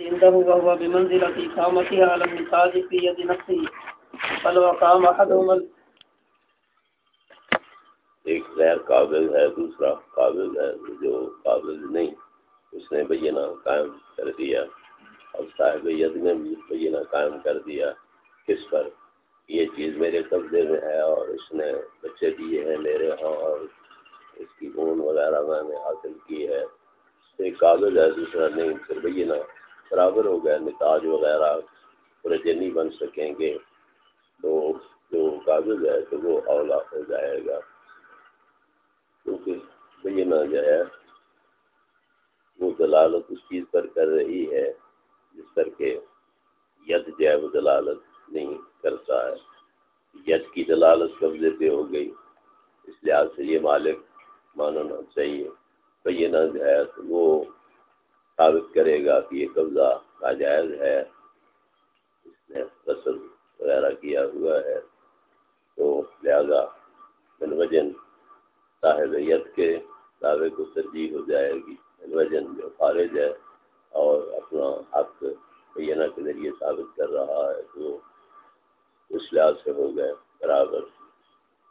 عنده وهو بمنزلة إقامتها على النتاج في يد نفسه فلو أقام أحدهما ایک غیر قابل ہے، دوسرا قابل ہے، جو قابل نہیں، اس نے بینہ قائم کر دیا۔ اور صاحب ید نے بھی بینہ قائم کر دیا کس پر؟ یہ چیز میرے قبضے میں ہے اور اس نے بچے دیے ہیں میرے ہاں اور اس کی اون وغیرہ میں نے حاصل کی ہے۔ ایک قابل ہے، دوسرا نہیں، پھر بینہ برابر ہو گیا نتاج وغیرہ پورے نہیں بن سکیں گے۔ تو جو قابل ہے تو وہ اولا ہو جائے گا۔ کیونکہ بینہ جو ہے، وہ دلالت اس چیز پر کر رہی ہے جس پر کہ ید جو ہے وہ دلالت نہیں کرتا ہے۔ ید کی دلالت قبضے پہ ہو گئی۔ اس لحاظ سے یہ مالک ماننا چاہیے۔ بینہ جو ہے تو وہ ثابت کرے گا کہ یہ قبضہ ناجائز ہے، اس نے رسل وغیرہ کیا ہوا ہے۔ تو لہذا بن وجن صاحب ید کے دعوے کو ترجیح ہو جائے گی۔ انوجن جو خارج ہے اور اپنا حق بینہ کے ذریعے ثابت کر رہا ہے تو اس لحاظ سے ہو گئے برابر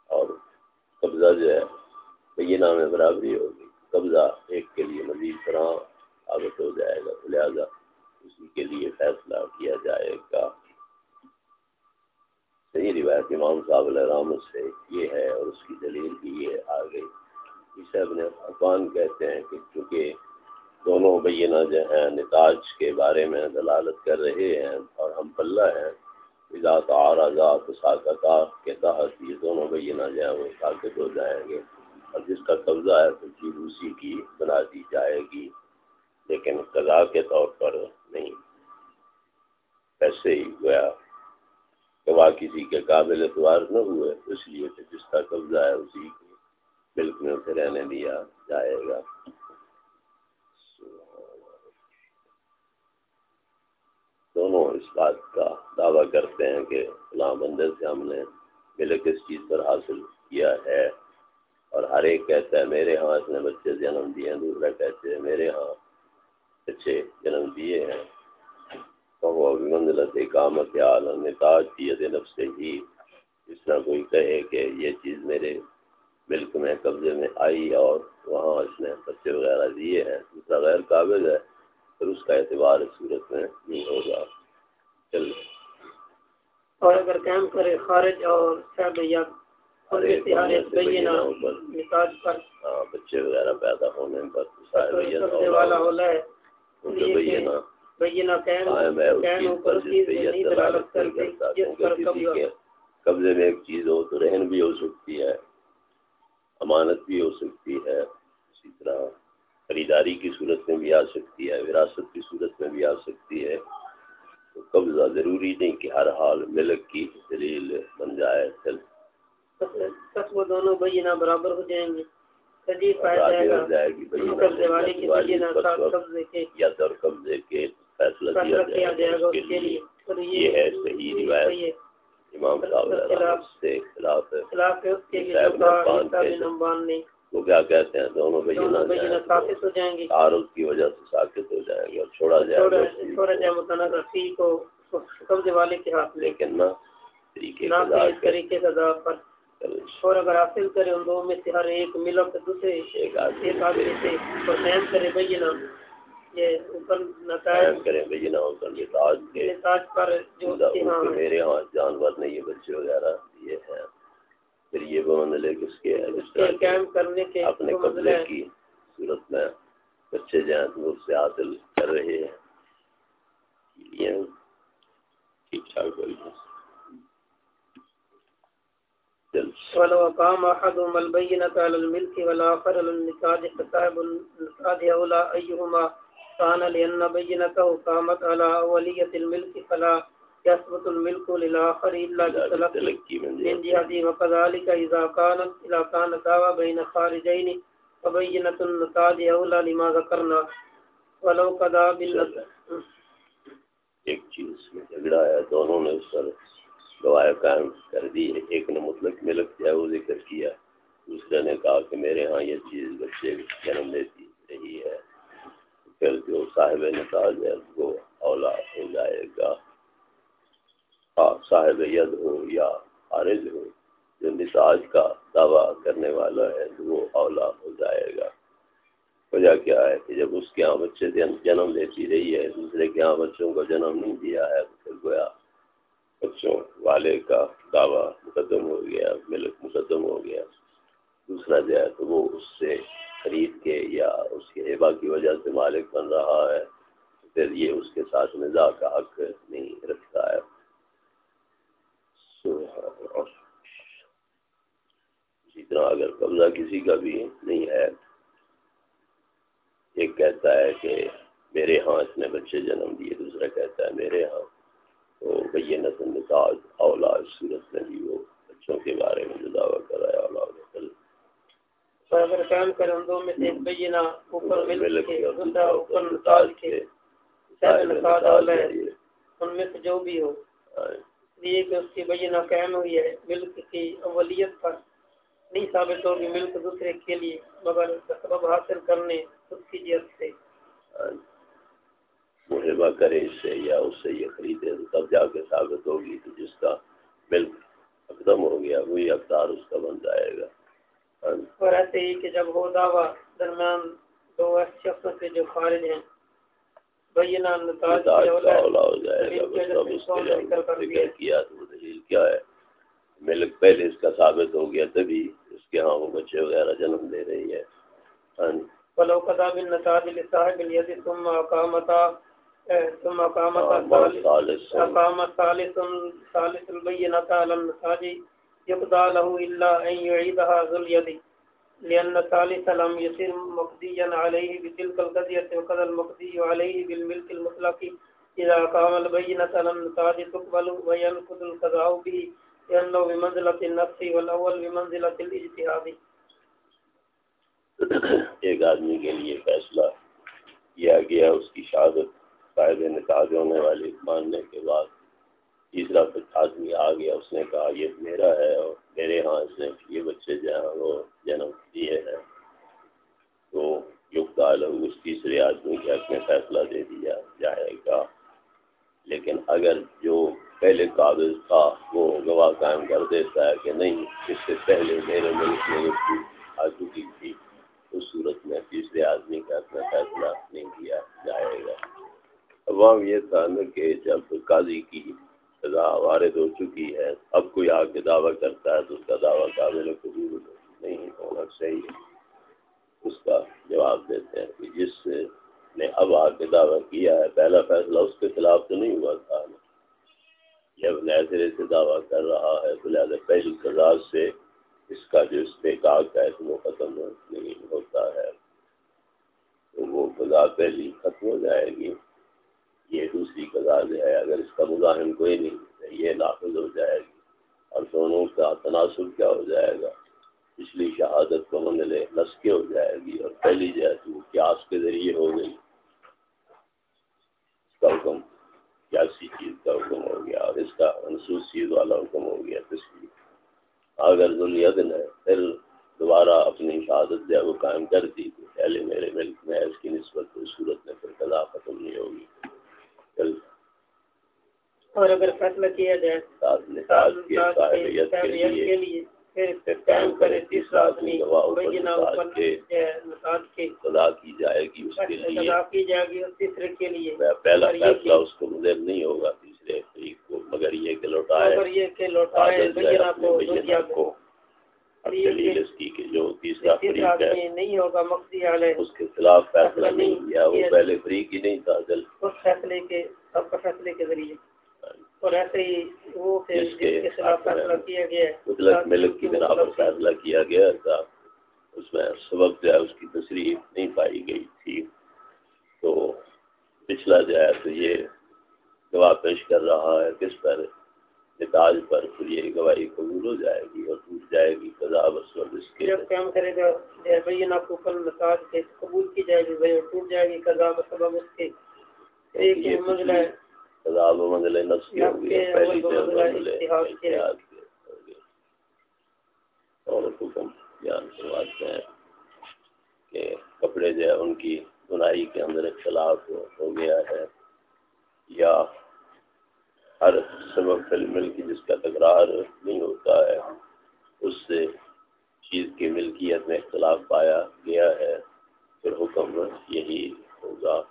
اور قبضہ جو ہے بینہ میں برابری ہوگی۔ قبضہ ایک کے لیے مزید طرح ثابت ہو جائے گا تو لہٰذا اسی کے لیے فیصلہ کیا جائے گا۔ صحیح روایت امام صاحب الرام سے یہ ہے اور اس کی دلیل بھی یہ آ گئی۔ اسے اپنے افغان کہتے ہیں کہ چونکہ دونوں بینہ جو ہیں نتاج کے بارے میں دلالت کر رہے ہیں اور ہم پلہ ہیں ذات آرازات ساکتات کے تحت یہ دونوں بینہ جو ہیں وہ ساکت ہو جائیں گے۔ اور جس کا قبضہ ہے تو چیز اسی کی بنا دی جائے گی۔ لیکن قضا کے طور پر نہیں۔ ایسے ہی گویا گواہ کسی کے قابل اعتبار نہ ہوئے، اس لیے کہ جس کا قبضہ ہے اسی کے ملک میں اسے رہنے دیا جائے گا۔ دونوں اس بات کا دعویٰ کرتے ہیں کہ فلاں بندے سے ہم نے ملک اس چیز پر حاصل کیا ہے۔ اور ہر ایک کہتا ہے، میرے ہاں اس نے بچے جنم دیے دوسرا کہتے ہیں میرے ہاں بچے جنم دیے ہیں۔ منزلت اقامت عالم تاج نفس ہی جس طرح کوئی کہے کہ یہ چیز میرے ملک میں قبضے میں آئی اور وہاں اس نے بچے وغیرہ دیے ہیں۔ دوسرا غیر قابل ہے پھر اس کا اعتبار اس صورت میں نہیں ہوگا۔ چل۔ اور اگر قائم کرے خارج اور بچے وغیرہ پیدا ہونے پر قبضے میں ایک چیز ہو تو رہن بھی ہو سکتی ہے امانت بھی ہو سکتی ہے اسی طرح خریداری کی صورت میں بھی آ سکتی ہے وراثت کی صورت میں بھی آ سکتی ہے۔ تو قبضہ ضروری نہیں کہ ہر حال ملک کی دلیل بن جائے دونوں بھائی برابر ہو جائیں گے۔ یا در قبضے کے فیصلہ کیا جائے گا یہ ہے صحیح روایت۔ امام صاحب سے خلاف ہے۔ وہ کیا کہتے ہیں دونوں ثابت ہو جائیں گے۔ تعارف کی وجہ سے ثابت ہو جائے گا چھوڑا جائے گا چھوڑا جائے متنازع فی کو قبضے والے کے ہاتھ لیکن نہ طریقے پر۔ اور اگر حاصل کرے ان دو میں سے ہر ایک ملو کے دوسرے ایک آدمی سے اور قائم کرے بھائی یہ اوپر نتائج بھائی نا اوپر نتاج کے نتاج پر جو میرے ہاں جانور نہیں یہ بچے وغیرہ یہ ہیں پھر یہ بمنزلے کس کے ہے قائم کرنے کے اپنے قبضے کی صورت میں بچے تو اس سے حاصل کر رہے ہیں۔ ٹھیک ٹھاک بولیے ولو قام احدهم البينة على الملك والآخر على النكاح فصاحب النكاح أولى أيهما كان لأن بينته قامت على أولية الملك فلا يثبت الملك للآخر إلا بتلقي من جهته. وكذلك إذا كانت إذا كان دعوى بين خارجين فبينة النكاح أولى لما ذكرنا. ولو قضى بالنكاح ایک چیز میں جھگڑا ہے دونوں نے اس پر گواہ قائم کر دی ایک نے مطلق ملک جو ہے وہ ذکر کیا۔ دوسرے نے کہا کہ میرے ہاں یہ چیز بچے جنم لیتی رہی ہے۔ پھر جو صاحب نتاج ہے وہ اولا ہو جائے گا۔ صاحب ید ہو یا عارض ہو جو نتاج کا دعویٰ کرنے والا ہے تو وہ اولا ہو جائے گا۔ وجہ کیا ہے کہ جب اس کے یہاں بچے جنم لیتی رہی ہے، دوسرے کے یہاں بچوں کو جنم نہیں دیا ہے، تو پھر گویا بچوں والے کا دعویٰ مقدم ہو گیا ملک مقدم ہو گیا۔ دوسرا جو ہے تو وہ اس سے خرید کے یا اس کے ہیبا کی وجہ سے مالک بن رہا ہے، پھر یہ اس کے ساتھ نظا کا حق نہیں رکھتا ہے۔ اسی طرح اگر قبضہ کسی کا بھی نہیں ہے، ایک کہتا ہے کہ میرے ہاں اس نے بچے جنم دیے، دوسرا کہتا ہے میرے ہاں تو نسل نتاج اولا صورت میں بھی وہ بچوں کے بارے میں جو دعویٰ کر رہا ہے اولا اگر کام کریں دو میں سے بینہ اوپر مل کے دوسرا اوپر نتاج کے نتاج اولا ہے ان میں سے جو بھی ہو۔ لیے کہ اس کی بینہ قائم ہوئی ہے ملک کی اولیت پر۔ نہیں ثابت ہوگی ملک دوسرے کے لیے مگر سبب حاصل کرنے اس کی جیت سے۔ محبہ کرے اس سے یا اس سے یہ خریدے تو تب جا کے ثابت ہوگی تو جس کا ملک اقدم ہو گیا وہی اقدار اس کا بن جائے گا۔ اور ایسے ہی کہ جب ہو دعویٰ درمیان دو سے جو خارج ہیں بینہ نتاج ہو جائے گا کیا تو دلیل کیا ہے؟ ملک پہلے اس کا ثابت ہو گیا تبھی اس کے ہاں وہ بچے وغیرہ جنم دے رہی ہے ولو قضا بالنتاج لصاحب اليد ثم اقامتا ثم اقامتا اقام ثالث ثالث البينة على النتاج يقضى له الا ان يعيدها ذو اليد لأن الثالث لم يصير مقضيا عليه بتلك القضية المقضي عليه بالملك المطلق إذا قام البينة على تقبل وينقض القضاء به لأنه بمنزلة النفس والأول بمنزلة الاجتهاد ایک آدمی کے لیے فیصلہ کیا گیا اس کی شہادت قائد نتاج ہونے والی ماننے کے بعد تیسرا آدمی آ گیا، اس نے کہا، یہ میرا ہے اور میرے ہاں اس نے یہ بچے جو ہیں وہ جنم دیے ہیں۔ تو یقت عالم اس تیسرے آدمی کے حق میں فیصلہ دے دیا جائے گا۔ لیکن اگر جو پہلے قابل تھا، وہ گواہ قائم کر دیتا ہے کہ نہیں، اس سے پہلے میرے ملک میں یہ آ چکی تھی۔ اس صورت میں تیسرے آدمی کا اپنا فیصلہ نہیں کیا جائے گا۔ عوام یہ تھا نا کہ جب قاضی کی سزا وارد ہو چکی ہے، اب کوئی آ کے دعویٰ کرتا ہے تو اس کا دعویٰ قابل قبول نہیں ہونا چاہیے۔ اس کا جواب دیتے ہیں کہ جس نے اب آ کے دعویٰ کیا ہے، پہلا فیصلہ اس کے خلاف تو نہیں ہوا تھا۔ جب نئے سرے سے دعویٰ کر رہا ہے تو لہٰذا پہلی سزا سے اس کا جو استحقاق ہے وہ ختم نہیں ہوتا ہے۔ تو وہ سزا پہلی ختم ہو جائے گی۔ یہ دوسری قضا جو ہے، اگر اس کا مزاحم کوئی نہیں یہ نافذ ہو جائے گی۔ اور دونوں کا تناسب کیا ہو جائے گا؟ پچھلی شہادت کو منگلے نسکے ہو جائے گی۔ اور پہلی جو ہے تو قیاس کے ذریعے ہو گئی۔ اس کا حکم کیاسی چیز کا حکم ہو گیا، اور اس کا منسوس چیز والا حکم ہو گیا پچھلی اگر ذلیت نے پھر دوبارہ اپنی شہادت جو ہے وہ قائم کر دی، تو پہلے میرے ملک میں اس کی نسبت صورت میں پھر قضا ختم نہیں ہوگی۔ اور اگر فیصلہ کیا جائے کے لیے تیسرا آدمی سزا کی۔ جائے گی اس کے لیے۔ تیسرے کے لیے۔ پہلا فیصلہ اس کو نہیں ہوگا تیسرے کو مگر یہ کہ لوٹائے یہ کہ لوٹائے کو۔ دلیل اس کی کہ جو تیسرا فریق ہے نہیں ہوگا علیہ۔ اس کے خلاف فیصلہ نہیں کیا وہ پہلے فریق ہی نہیں تھا دل اس فیصلے کے سب کا فیصلے کے ذریعے۔ اور ایسے ہی وہ جس کے خلاف فیصلہ کیا گیا مطلق ملک کی بنا پر فیصلہ کیا گیا تھا اس میں سبق جو ہے اس کی تصریح نہیں پائی گئی تھی۔ تو پچھلا جو ہے تو یہ گواہ پیش کر رہا ہے کس پر؟ نتاج پر پھر یہ گواہی قبول ہو جائے گی اور ٹوٹ جائے گی قضا بس اس کے جب قیام کرے گا آپ کو کل سے قبول کی جائے گی بھائی ٹوٹ جائے گی قضا بس اس کے ایک ہے۔ قضا و منزل نفس کی ہوگی پہلی منزل اتحاد کی اور حکم بیان کرواتے ہیں کہ کپڑے جو ہے ان کی بنائی کے اندر اختلاف ہو گیا ہے۔ یا ہر سبب فل کی جس کا تکرار نہیں ہوتا ہے، اس سے چیز کی ملکیت میں اختلاف پایا گیا ہے۔ پھر حکم یہی ہوگا۔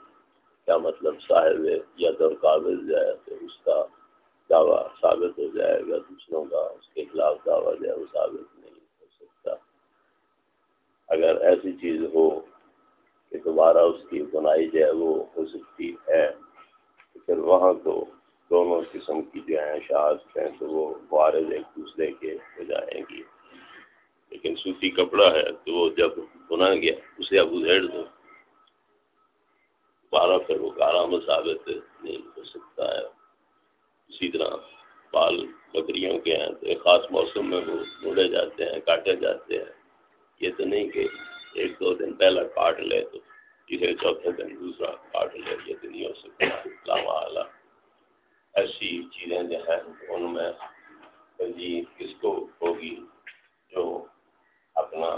کیا مطلب صاحب یا دور قابل جائے تو اس کا دعویٰ ثابت ہو جائے گا؟ دوسروں کا اس کے خلاف دعویٰ جائے وہ ثابت نہیں ہو سکتا۔ اگر ایسی چیز ہو کہ دوبارہ اس کی بنائی جائے وہ ہو سکتی ہے پھر وہاں تو دونوں قسم کی جو ہیں شہادت ہیں، تو وہ وارد ایک دوسرے کے ہو جائیں گی لیکن سوتی کپڑا ہے، تو وہ جب بنا گیا، اسے اب ادھیڑ دو۔ بارہ پھر وہ کارآمد ثابت نہیں ہو سکتا ہے۔ اسی طرح بال بکریوں کے ہیں، تو ایک خاص موسم میں وہ ڈھونڈے جاتے ہیں، کاٹے جاتے ہیں۔ یہ تو نہیں کہ ایک دو دن پہلا کاٹ لے تو تیسرے، چوتھے دن دوسرا کاٹ لے، یہ تو نہیں ہو سکتا۔ اعلیٰ ایسی چیزیں جو ہیں ان میں ترجیح کس کو ہوگی جو اپنا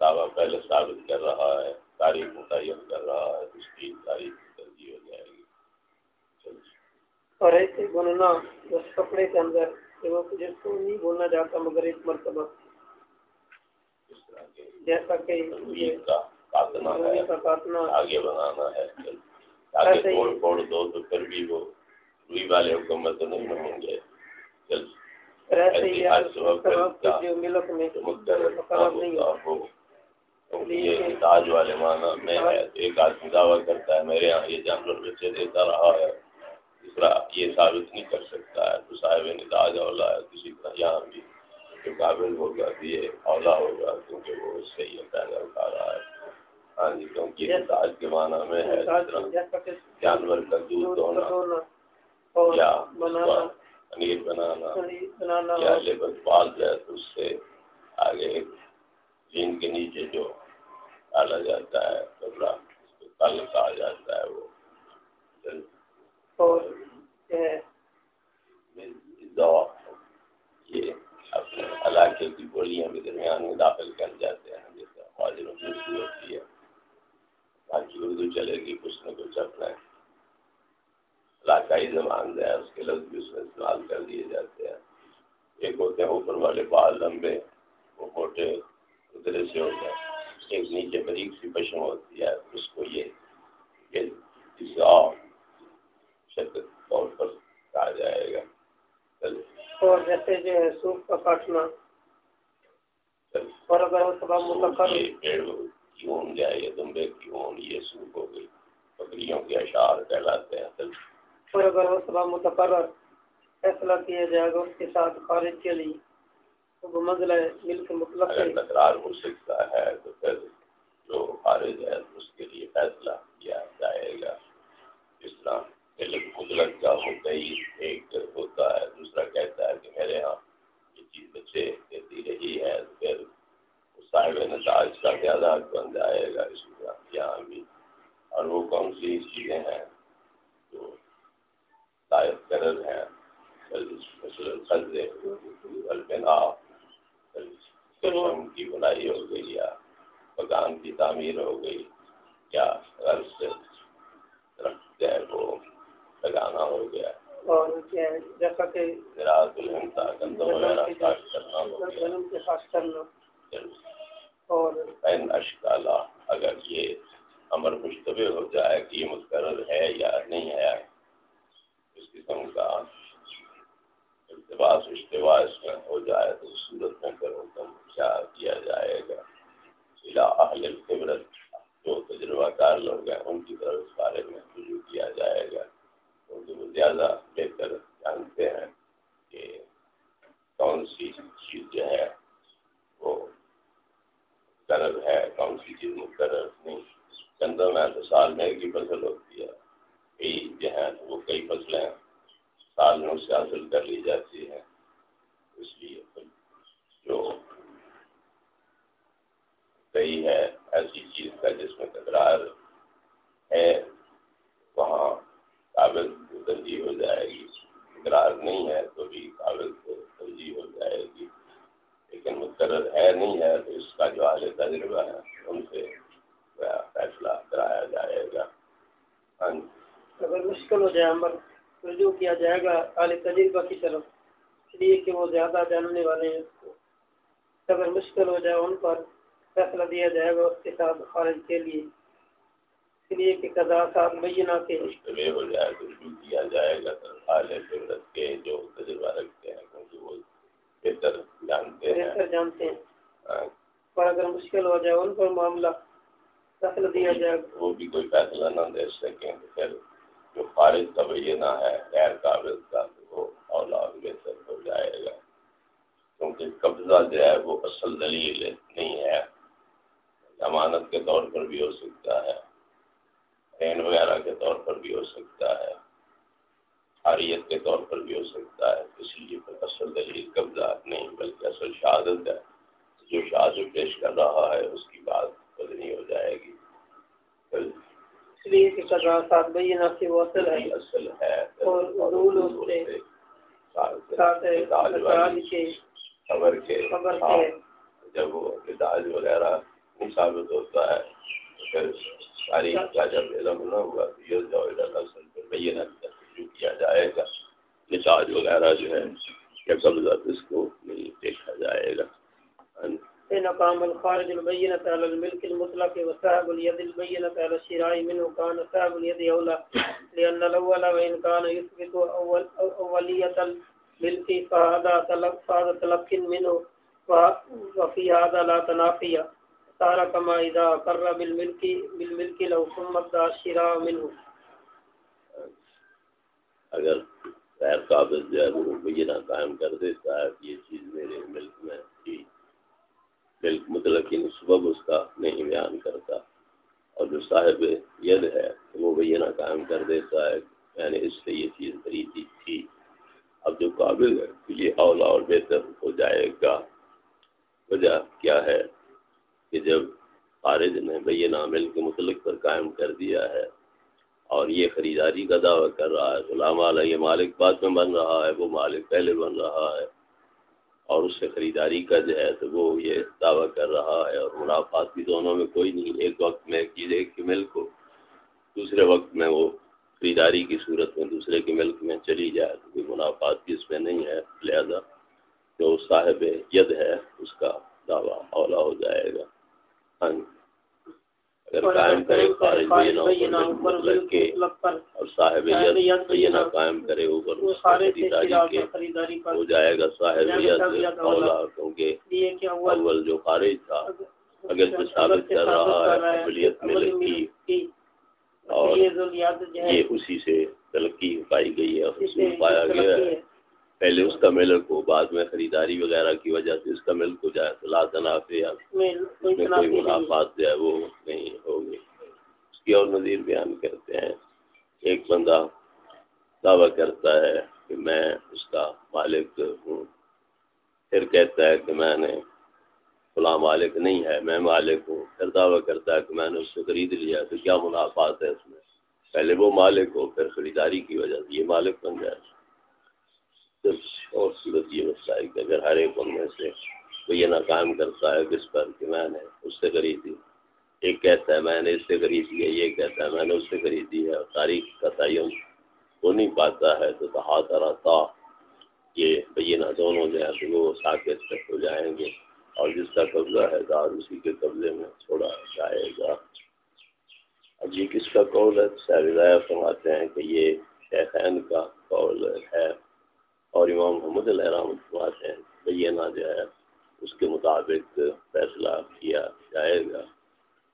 دعویٰ پہلے ثابت کر رہا ہے تاریخ متعین کر رہا ہے اس کی تاریخ ترجیح ہو جائے گی۔ اور ایسے بننا اس کپڑے کے اندر جس کو نہیں بولنا چاہتا مگر ایک مرتبہ۔ جیسا کہ کاٹنا ہے آگے بنانا ہے۔ آگے توڑ پھوڑ دو تو پھر بھی وہ روئی والے حکومت تو نہیں ہوں گے۔ چل۔ یہ تاج والے مانا میں ایک آدمی دعویٰ کرتا ہے میرے یہاں یہ جانور بچے دیتا رہا ہے۔ دوسرا یہ ثابت نہیں کر سکتا ہے۔ تو صاحب نے تاج اولا ہے کسی طرح یہاں بھی جو قابل ہوگا کہ یہ اولا ہوگا کیونکہ وہ اس سے یہ پیدا اٹھا رہا ہے۔ ہاں جی کیونکہ تاج کے معنی میں ہے جانور کا دودھ دھونا۔ یا پنیر بنانا۔ یا لیبر پال جائے تو اس سے آگے جن کے نیچے جو ڈالا جاتا ہے کپڑا اس کو کہا جاتا ہے وہ۔ یہ اپنے علاقے کی بولیاں بھی درمیان میں داخل کر جاتے ہیں۔ جیسے اردو ہوتی ہے۔ باقی اردو چلے گی کچھ نہ کچھ اپنا۔ علاقائی زبان ہے اس کے لفظ بھی اس میں استعمال کر دیے جاتے ہیں۔ ایک ہوتے ہیں اوپر والے بال لمبے وہ موٹے ادھر سے ہوتے ہیں۔ ایک نیچے بریک سی پشم ہوتی ہے اس کو یہ شدت طور پر کہا جائے گا۔ اور جیسے جو ہے سوپ کا کاٹنا۔ اور اگر وہ سب پیڑ کیوں جائے یہ دمبے کیوں یہ سوپ ہو گئی۔ بکریوں کے اشعار کہلاتے ہیں۔ اور اگر وہ متقرر فیصلہ کیا جائے گا اس کے ساتھ خارج کے لیے، تو مسئلہ مل کے مطلب تکرار ہو سکتا ہے تو پھر جو خارج ہے اس کے لیے فیصلہ کیا جائے گا۔ اس طرح علم قدرت کا ہوتا ہی ایک ہوتا ہے دوسرا کہتا ہے کہ میرے یہاں یہ چیز بچے دیتی رہی ہے پھر صاحب نتاج کا زیادہ بن جائے گا اس طرح یہاں بھی اور وہ کون سی چیزیں ہیں جو لائق قرض ہیں البنا کی بنائی ہو گئی یا مکان کی تعمیر ہو گئی یا غرض سے درخت جو ہے وہ لگانا ہو گیا اور جیسا کہ گندم وغیرہ کرنا اور اشکالا اگر یہ امر مشتبہ ہو جائے کہ یہ متقرر ہے یا نہیں ہے اس قسم کا التباس اشتباع اس میں ہو جائے تو اس صورت میں پھر حکم کیا کیا جائے گا اہل القبرت جو تجربہ کار لوگ ہیں ان کی طرف اس بارے میں رجوع کیا جائے گا کیونکہ وہ زیادہ بہتر جانتے ہیں کہ کون سی چیز جو ہے وہ قرض ہے کون سی چیز مقرر نہیں چندوں میں تو سال میں ایک ہی فصل ہوتی ہے کئی جو ہے وہ کئی فصلیں سال میں اس سے حاصل کر لی جاتی ہیں اس لیے جو صحیح ہے ایسی چیز کا جس میں تکرار ہے وہاں قابل کو ترجیح ہو جائے گی تکرار نہیں ہے تو بھی قابل کو ترجیح ہو جائے گی لیکن مقرر ہے نہیں ہے تو اس کا جو اعلی تجربہ ہے ان سے ہاں جی۔ مشکل ہو جائے عمل رجوع کیا جائے گا اعلی تجربہ کی طرف۔ اس لیے کہ وہ زیادہ جاننے والے ہیں۔ اگر مشکل ہو جائے ان پر فیصلہ دیا جائے گا اس کے ساتھ خارج کے لیے۔ اس لیے کہ قضا ساتھ بینہ کے۔ مشکلیں ہو جائے تو رجوع کیا جائے گا اعلی فردت کے جو تجربہ رکھتے ہیں کیونکہ وہ بہتر جانتے ہیں۔ بہتر جانتے ہیں۔ ہاں۔ اور اگر مشکل ہو جائے ان پر معاملہ فیصلہ دیا جائے۔ گا وہ بھی کوئی فیصلہ نہ دے سکیں پھر جو خارج کا بینہ ہے، غیر قابل کا، تو وہ اولاد بہتر ہو جائے گا۔ کیونکہ قبضہ جو ہے وہ اصل دلیل نہیں ہے۔ ضمانت کے طور پر بھی ہو سکتا ہے۔ رین وغیرہ کے طور پر بھی ہو سکتا ہے۔ حاریت کے طور پر بھی ہو سکتا ہے۔ اس لیے اصل دلیل قبضہ نہیں، بلکہ اصل شہادت ہے۔ جو شہادت پیش کر رہا ہے، اس کی بات بدنی ہو جائے گی۔ لیے کہ قضا ساتھ بینہ سے وہ اصل ہے ہے۔ اور حضول اس سے ساتھ کے خبر کے خبر ہاں، کے جب وہ مزاج وغیرہ ثابت ہوتا ہے تو پھر تاریخ کا جب علم نہ ہوا تو یہ جو اصل پر بینہ شروع کیا جائے گا۔ مزاج وغیرہ جو ہے یا قبضہ اس کو نہیں دیکھا جائے گا۔ إن قام الخارج البينة على الملك المطلق وصاحب اليد البينة على الشراء منه كان صاحب اليد أولى لأن الأول وإن كان يثبت أول أولية الملك فهذا تلق فهذا تلق منه وفي هذا لا تنافي. صار كما إذا أقر بالملك بالملك لو ثم ابدا الشراء منه. اگر غیر قابل جو ہے وہ بینہ قائم کر دیتا ہے یہ چیز میرے ملک میں تھی۔ ملک مطلق یعنی سبب اس کا نہیں بیان کرتا۔ اور جو صاحب ید ہے وہ بینہ قائم کر دیتا ہے میں نے اس سے یہ چیز خریدی تھی۔ اب جو قابل ہے تو یہ اولا اور بہتر ہو جائے گا۔ وجہ کیا ہے؟ کہ جب خارج نے بینہ ملک مطلق پر قائم کر دیا ہے اور یہ خریداری کا دعویٰ کر رہا ہے، غلام والا یہ مالک بعد میں بن رہا ہے، وہ مالک پہلے بن رہا ہے۔ اور اس سے خریداری کا جو ہے تو وہ یہ دعویٰ کر رہا ہے اور منافعات بھی دونوں میں کوئی نہیں۔ ایک وقت میں ایک چیز ایک کی ملک ہو دوسرے وقت میں وہ خریداری کی صورت میں دوسرے کے ملک میں چلی جائے تو کوئی منافعات بھی اس میں نہیں ہے۔ لہذا جو صاحب ید ہے، اس کا دعویٰ اولا ہو جائے گا۔ ہاں جی۔ اگر قائم کرے خارج بینہ مطلق کے اور صاحب ید بینہ قائم کرے اوپر خریداری کے ہو جائے گا صاحب ید اولا کیونکہ اول جو خارج تھا اگر سے ثابت کر رہا ہے قبلیت ملک کی۔ اور یہ اسی سے تلقی پائی گئی ہے اور اس میں پایا گیا ہے۔ پہلے اس کا ملک ہو بعد میں خریداری وغیرہ کی وجہ سے اس کا ملک ہو جائے تو لا تنافع یا اس میں اس کوئی منافعات جو ہے وہ نہیں ہوگی۔ اس کی اور نظیر بیان کرتے ہیں۔ ایک بندہ دعویٰ کرتا ہے کہ میں اس کا مالک ہوں۔ پھر کہتا ہے کہ میں نے فلاں مالک نہیں ہے میں مالک ہوں۔ پھر دعویٰ کرتا ہے کہ میں نے اس سے خرید لیا تو کیا منافعات ہے اس میں؟ پہلے وہ مالک ہو پھر خریداری کی وجہ سے یہ مالک بن جائے۔ صرف اور صورت یہ مسئلہ ہے کہ اگر ہر ایک ان میں سے کوئی یہ نہ قائم کرتا ہے کس پر کہ میں نے اس سے خریدی۔ ایک کہتا ہے میں نے اس سے خریدی ہے، یہ کہتا ہے میں نے اس سے خریدی ہے۔ اور تاریخ کا تعین ہو نہیں پاتا ہے تو تحت رہتا یہ بینہ دونوں جو ہے تو وہ ساکت تک ہو جائیں گے۔ اور جس کا قبضہ ہے دار اسی کے قبضے میں چھوڑا جائے گا۔ اب یہ کس کا قول ہے؟ سہرائے فرماتے ہیں کہ یہ شیخین کا قول ہے۔ اور امام محمد علیہ رحمۃ فرماتے ہیں بینہ جو ہے، اس کے مطابق فیصلہ کیا، جائے گا۔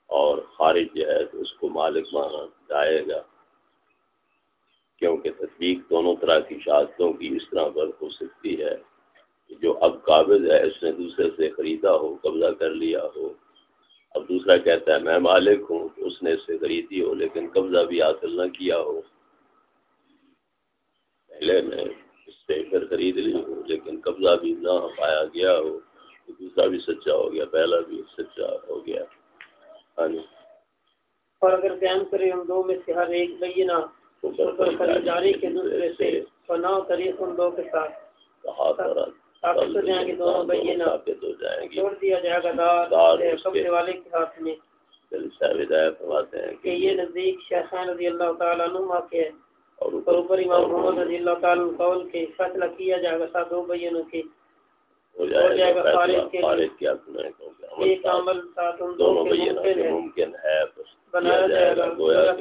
اور خارج جو ہے تو اس کو مالک مانا جائے گا۔ کیونکہ تطبیق دونوں طرح کی شہادتوں کی اس طرح پر ہو سکتی ہے کہ جو اب قابض ہے، اس نے دوسرے سے خریدا ہو، قبضہ کر لیا ہو۔ اب دوسرا کہتا ہے، میں مالک ہوں تو اس نے اس سے خریدی ہو، لیکن قبضہ بھی حاصل نہ کیا ہو۔ پہلے میں سے پھر خرید لی ہوں لیکن قبضہ بھی نہ پایا گیا ہو دوسرا بھی سچا ہو گیا پہلا بھی سچا ہو گیا۔ ہاں جی۔ اور اگر بیان کرے ان دو میں سے ہر ایک بینہ خریداری کے دوسرے سے فنا طریق ان دو کے ساتھ۔ ثابت ہو جائیں گے دونوں بینہ ثابت ہو جائیں گے چھوڑ دیا جائے گا دار قبضے والے کے ہاتھ میں۔ صاحب ہدایت فرماتے ہیں کہ یہ نزدیک شیخان رضی اللہ تعالیٰ عنہ کے اور اوپر امام محمد رضی اللہ تعالیٰ قول کے فیصلہ کیا جائے گا ساتھ دو بینوں کی ہو جائے گا فارغ کیا ایک عمل ساتھ ان دونوں بینوں ممکن ہے بنایا جائے گا۔ گویا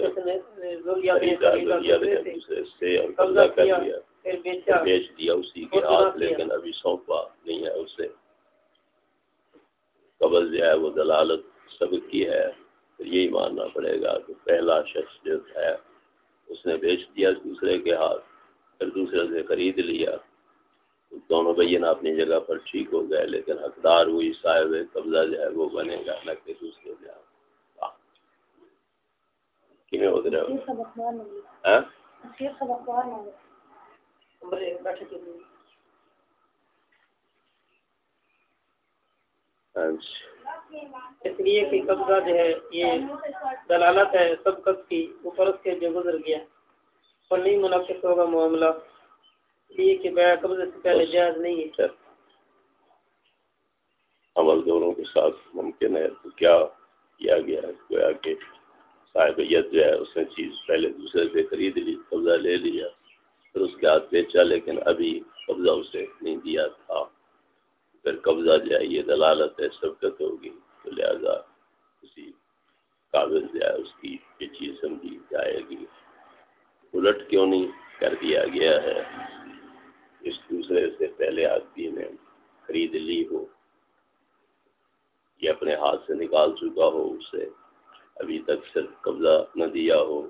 دوسرے سے اور قبضہ کر لیا۔ بیچ دیا اسی کے ہاتھ لیکن ابھی سونپا نہیں ہے اسے۔ قبل جو ہے وہ دلالت سبق کی ہے یہی ماننا پڑے گا کہ پہلا شخص جو ہے اس نے بیچ دیا دوسرے کے ہاتھ پھر دوسرے سے خرید لیا۔ دونوں بہین اپنی جگہ پر ٹھیک ہو گئے لیکن حقدار ہوئی صاحب قبضہ جو ہے وہ بنے گا نہ کہ دوسرے جو ہاں؟ اس لیے کہ قبضہ جو ہے یہ دلالت ہے سبقت کی اوپر اس کے جو گزر گیا۔ اور نہیں منعقد ہوگا معاملہ۔ لیے کہ بیع قبضے سے پہلے جائز نہیں ہے۔ عمل دونوں کے ساتھ ممکن ہے۔ تو کیا کیا گیا ہے؟ گویا کہ صاحبیت جو ہے اس نے چیز پہلے دوسرے سے خرید لی، قبضہ لے لیا، پھر اس کے ہاتھ بیچا، لیکن ابھی قبضہ اسے نہیں دیا تھا۔ پھر قبضہ جو ہے، یہ دلالت ہے سبقت ہوگی تو لہٰذا اسی قابل جو ہے، اس کی یہ چیز سمجھی جائے گی۔ الٹ کیوں نہیں کر دیا گیا ہے؟ اس دوسرے سے پہلے آدمی نے خرید لی ہو، یہ اپنے ہاتھ سے نکال چکا ہو، اسے ابھی تک صرف قبضہ نہ دیا ہو۔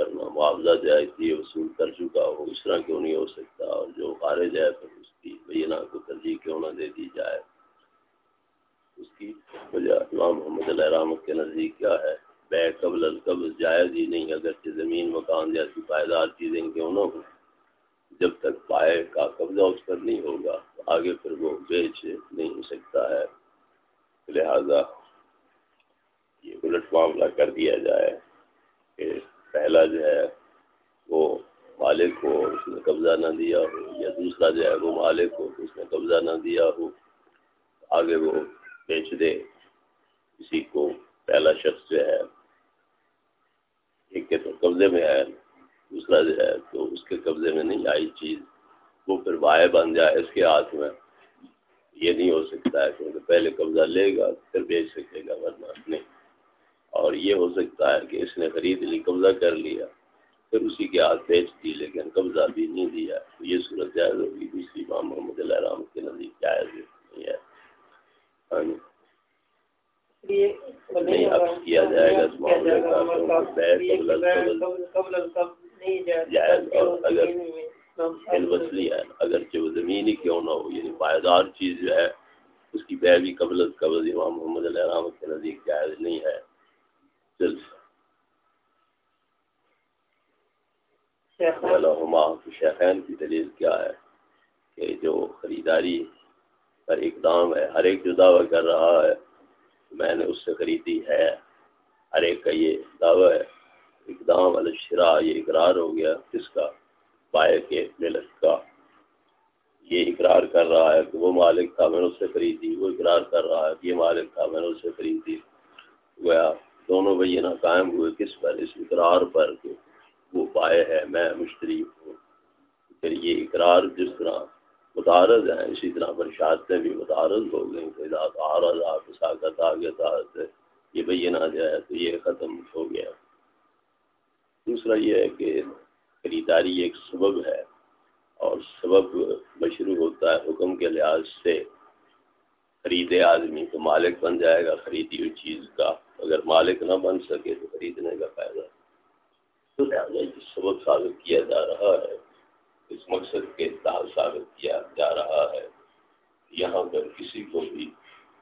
ورنہ معاوضہ جائے یہ وصول کر چکا ہو اس طرح کیوں نہیں ہو سکتا؟ اور جو خارج ہے پھر اس کی بینہ کو ترجیح کیوں نہ دے دی جائے؟ اس کی وجہ امام محمد علیہ رحمت کے نزدیک کیا ہے؟ بے قبل القبض جائز ہی نہیں، اگرچہ زمین، مکان جیسی پائیدار چیزیں کیوں نہ ہوں۔ جب تک پائے کا قبضہ اس پر نہیں ہوگا، آگے پھر وہ بیچ نہیں ہو سکتا ہے۔ لہذا یہ الٹ معاملہ کر دیا جائے کہ پہلا جو ہے وہ مالک ہو اس نے قبضہ نہ دیا ہو، یا دوسرا جو ہے وہ مالک ہو اس نے قبضہ نہ دیا ہو، آگے وہ بیچ دے۔ کسی کو پہلا شخص جو ہے ایک کے تو قبضے میں ہے، دوسرا جو ہے تو اس کے قبضے میں نہیں آئی چیز۔ وہ پھر وائے بن جائے اس کے ہاتھ میں۔ یہ نہیں ہو سکتا ہے کیونکہ پہلے قبضہ لے گا، پھر بیچ سکے گا، ورنہ نہیں۔ اور یہ ہو سکتا ہے کہ اس نے خرید لی قبضہ کر لیا پھر اسی کے ہاتھ بیچ دی لیکن قبضہ بھی نہیں دیا۔ تو یہ صورت جائز ہوگی۔ دوسری امام محمد اللہ رحم کے نزدیک جائز نہیں ہے۔ ہاں جی۔ نہیں اب کیا جائے گا اس معاملے کا؟ جائز اور اگر ہے۔ اگرچہ وہ زمین ہی کیوں نہ ہو یعنی پائیدار چیز جو ہے اس کی بے بھی قبل قبل امام محمد علیہ رحمت کے نزدیک جائز نہیں ہے۔ شیخین کی دلیل کیا ہے کہ جو خریداری پر اقدام ہے ہر ایک جو دعویٰ کر رہا ہے میں نے اس سے خریدی ہے۔ ہر ایک کا یہ دعویٰ ہے۔ اقدام الشرا یہ اقرار ہو گیا کس کا؟ پائے کے ملک کا۔ یہ اقرار کر رہا ہے کہ وہ مالک تھا میں نے اس سے خریدی وہ اقرار کر رہا ہے کہ یہ مالک تھا میں نے اس سے خریدی۔ گویا دونوں بھائی نا قائم ہوئے، کس پر؟ اس اقرار پر کہ وہ پائے ہے، میں مشتری ہوں۔ پھر یہ اقرار جس طرح متعارض ہیں، اسی طرح برشادتیں بھی متعارض ہو گئیں کہ عارض آپ ساکت آگے تحت یہ بھائی نہ جائے تو یہ ختم ہو گیا۔ دوسرا یہ ہے کہ خریداری ایک سبب ہے اور سبب مشروع ہوتا ہے حکم کے لحاظ سے۔ خریدے آدمی تو مالک بن جائے گا، خریدی ہوئی چیز کا۔ اگر مالک نہ بن سکے تو خریدنے کا فائدہ۔ تو لہٰذا جو سبق ثابت کیا جا رہا ہے، اس مقصد کے تحت ثابت کیا جا رہا ہے۔ یہاں پر کسی کو بھی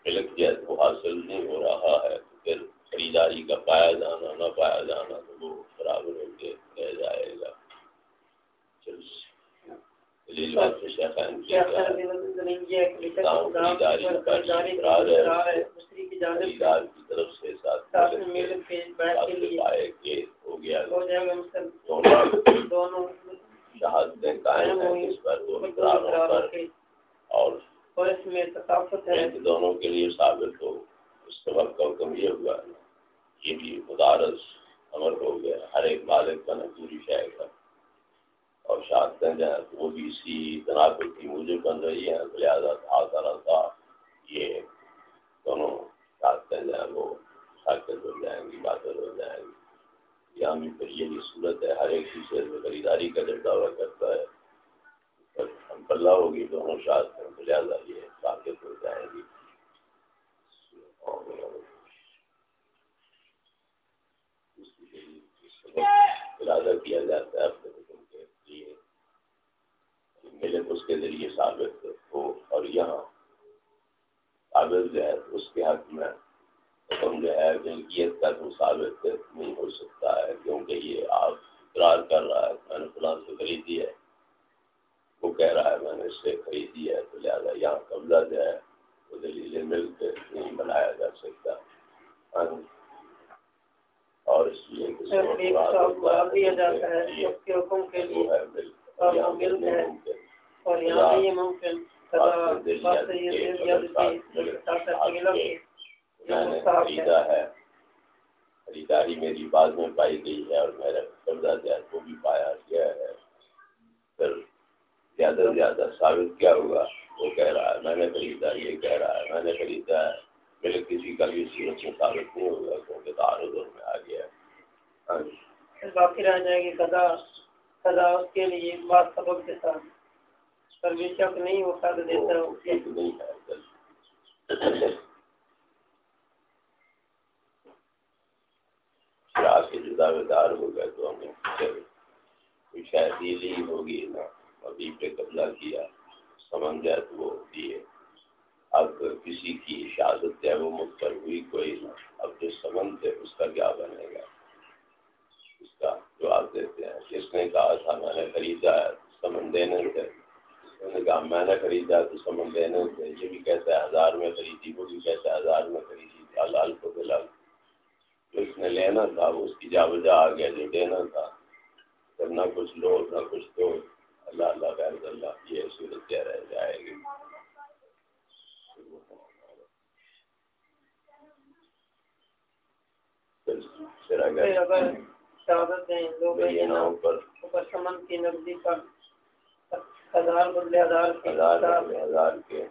ملک جیت کو حاصل نہیں ہو رہا ہے، تو پھر خریداری کا پایا جانا نہ پایا جانا تو وہ برابر ہو کے رہ جائے گا۔ طرف سے دونوں شہادتیں قائم ہیں اس پر اور دونوں کے لیے ثابت ہو اس سبق کا حکم یہ ہوا یہ بھی مدارس امر ہو گیا ہر ایک مالک بنا پوری شہر کا شہادتیں جو ہیں وہ بھی سی تناقض کی مجھے بن رہی ہے لہٰذا آتا تھا یہ دونوں شہادتیں جو ہیں وہ ساکت ہو جائیں گی باطل ہو جائیں گی۔ یہاں بھی پھر یہی صورت ہے، ہر ایک چیز سے خریداری کا جب دعویٰ کرتا ہے ہم پلہ ہوگی دونوں شاد تو لہٰذا یہ ساکت ہو جائیں گی ارادہ کیا جاتا ہے اپنے حکم کے لیے میرے اس کے ذریعے ثابت ہو اور یہاں ثابت جو ہے اس کے حق میں حکم جو ہے ملکیت کا تو ثابت نہیں ہو سکتا ہے کیونکہ یہ آپ اقرار کر رہا ہے میں نے فلاں سے خریدی ہے وہ کہہ رہا ہے میں نے اس سے خریدی ہے تو لہٰذا یہاں قبضہ جو ہے وہ دلیل مل کے نہیں بنایا جا سکتا ہاں جی۔ اور اس لیے خریدا ہے خریداری میری بعد میں پائی گئی ہے اور میرا قبضہ جائز وہ بھی پایا گیا ہے پھر زیادہ سے زیادہ ثابت کیا ہوگا وہ کہہ رہا ہے میں نے خریدا یہ کہہ رہا ہے میں نے خریدا ہے میرے کسی کا بھی صورت میں ثابت نہیں ہوگا کیونکہ تعارض میں آ گیا ہاں جی باقی رہ جائے گی قضا قضا اس کے لیے بات سبب کے ساتھ پر بے شک نہیں وہ قد دیتا کے جدا دار ہو گئے تو ہمیں شاید یہ ہوگی نا ابھی پہ قبضہ کیا۔ سمجھ جائے تو وہ دیے اب کسی کی شہادت ہے وہ مختر ہوئی کوئی نہ۔ اب جو سمند ہے، اس کا کیا بنے گا؟ اس کا جواب دیتے ہیں۔ جس نے کہا تھا، میں نے خریدا ہے سمن دینے سے نے کہا میں نے خریدا تو دینے سے یہ بھی کہتا ہے ہزار میں خریدی وہ بھی کہتا ہے ہزار میں خریدی لال کو دلا جو اس نے لینا تھا وہ اس کی جا بجا آ گیا جو دینا تھا۔ پھر نہ کچھ لو نہ کچھ دو اللہ اللہ غیر اللہ یہ صورت کیا رہ جائے گی۔ اگر شہادت دیں مہینہ اوپر سمن کی نقدی پر ہزار بدلے ہزار کے ہزار کے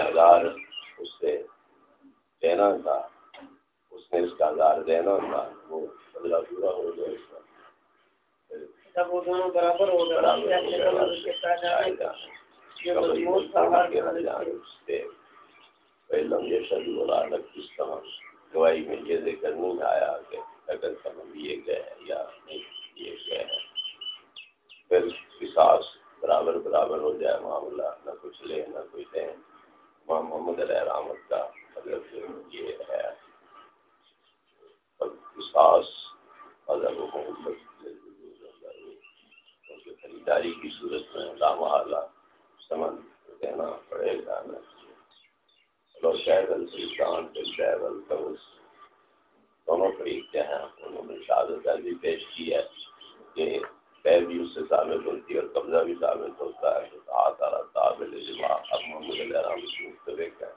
ہزار اس سے دینا تھا اس نے اس کا ہزار دینا تھا وہ بدلا پورا ہو گیا اس کا۔ وہ دونوں برابر ہو گواہی میں یہ ذکر نہیں آیا کہ اگر سمجھ یہ گئے یا نہیں، یہ گئے۔ ہیں پھر قصاص برابر برابر ہو جائے معاملہ نہ کچھ لے، نہ کوئی دیں ماں محمد علیہ رحمت کا مطلب یہ ہے۔ اور قصاص مذہب محمد کیونکہ خریداری کی صورت میں لامحالہ سمجھ دینا پڑے گا۔ نہ دونوں فریق کے ہیں۔ انہوں نے شہادت بھی پیش کی ہے کہ پے بھی اس سے ثابت ہوتی ہے اور قبضہ بھی ثابت ہوتا ہے۔ محمد علیہ مختلف ہے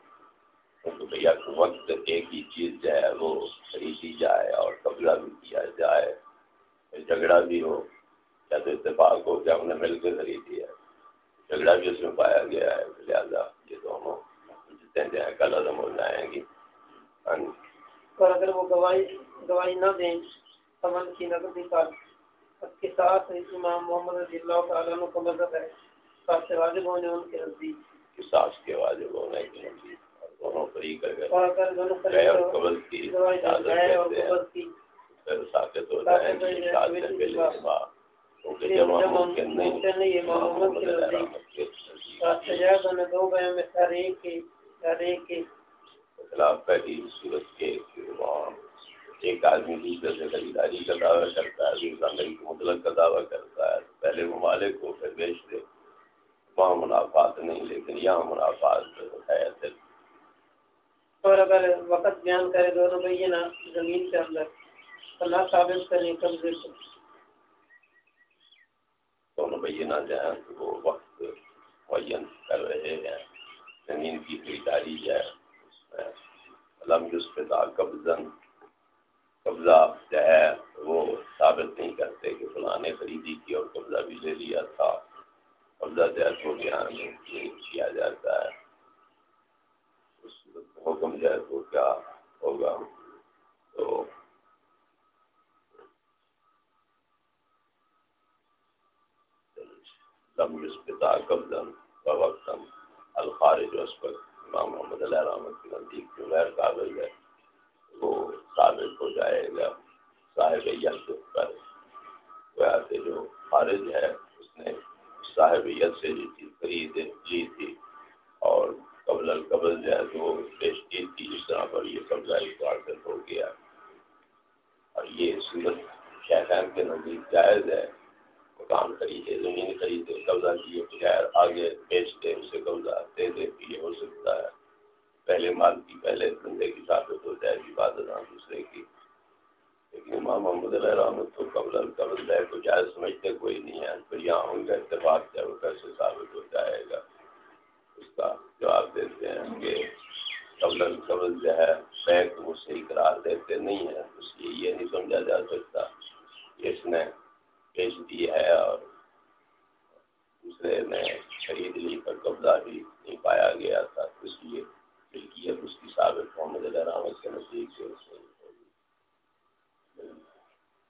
تو بھیا وقت ایک ہی چیز جو ہے وہ خریدی جائے اور قبضہ بھی کیا جائے۔ جھگڑا بھی ہو، یا تو اتفاق ہو کہ ہم نے مل کے خریدی ہے۔ جھگڑا بھی اس میں پایا گیا ہے۔ لہٰذا یہ دونوں جتنے کل عدم ہو جائیں گی۔ ہاں جی۔ اور اگر وہ گواہی گواہی نہ دیں سمن کی نقدی پر اس کے ساتھ امام محمد رضی اللہ تعالیٰ عنہ کا مذہب ہے۔ ساتھ سے واجب ہونے ان کے نزدیک۔ کے واجب ہونے کے نزدیک اور دونوں فریق اگر اور اگر دونوں فریق قبل کی اجازت دیتے ہیں۔ پھر ساکت ہو جائیں گے شاید سے پہلے کیونکہ جب ممکن نہیں امام محمد کے نزدیک۔ ساتھ سے جائے دو میں سارے ایک خلاف پہلی صورت کے ایک آدمی دوسرے سے خریداری کا دعویٰ کرتا ہے دوسرا میری مطلق کا دعویٰ کرتا ہے پہلے ممالک کو پھر بیچ دے۔ وہاں منافعات نہیں لیکن یہاں منافعات ہے اور اگر وقت بیان کرے دونوں یہ نا زمین کے اندر اللہ ثابت کریں قبضے کو دونوں بھائی نہ جائیں تو وہ وقت معین کر رہے ہیں۔ زمین کی خریداری ہے قبضہ جو ہے خریدی تھی اور قبضہ بھی لے لیا تھا۔ قبضہ جائز ہو گیا نہیں کیا جاتا ہے۔ اس حکم جائز ہو کیا ہوگا؟ تو لم پتا قبضہ کا وقت الخارج اس پر امام محمد علیہ رحمت کے نزدیک جو غیر قابل ہے؟ وہ ثابت ہو جائے گا صاحب ید پر سے جو خارج ہے، اس نے صاحب ید سے جی جو چیز خرید لی جی تھی۔ اور قبل القبل جو ہے، تو پیش کی تھی اس طرح پر یہ قبضہ حاصل ہو گیا۔ اور یہ صورت شہر کے نزدیک جائز ہے۔ مکان خریدے زمین خریدے قبضہ کیے بغیر آگے بیچ دے، اسے قبضہ دے دے بھی یہ ہو سکتا ہے۔ پہلے مال کی، پہلے بندے کی ثابت ہو جائے گی بعد دوسرے کی۔ لیکن امام محمد علیہ رحمت تو قبل قبل ہے، تو جائز سمجھتے کوئی نہیں ہے۔ پھر یہاں ہوں گے، اتفاق کیا وہ کیسے ثابت ہو جائے گا؟ اس کا جواب دیتے ہیں کہ قبل قبل جو ہے بیگ وہ صحیح قرار دیتے نہیں ہیں، اس لیے یہ نہیں سمجھا جا سکتا اس نے بیچ دی ہے اور دوسرے نے خرید لی پر قبضہ بھی نہیں پایا گیا تھا۔ اس لیے ملکیت اس کی ثابت محمد علیہ رحمت کے نزدیک سے اس نے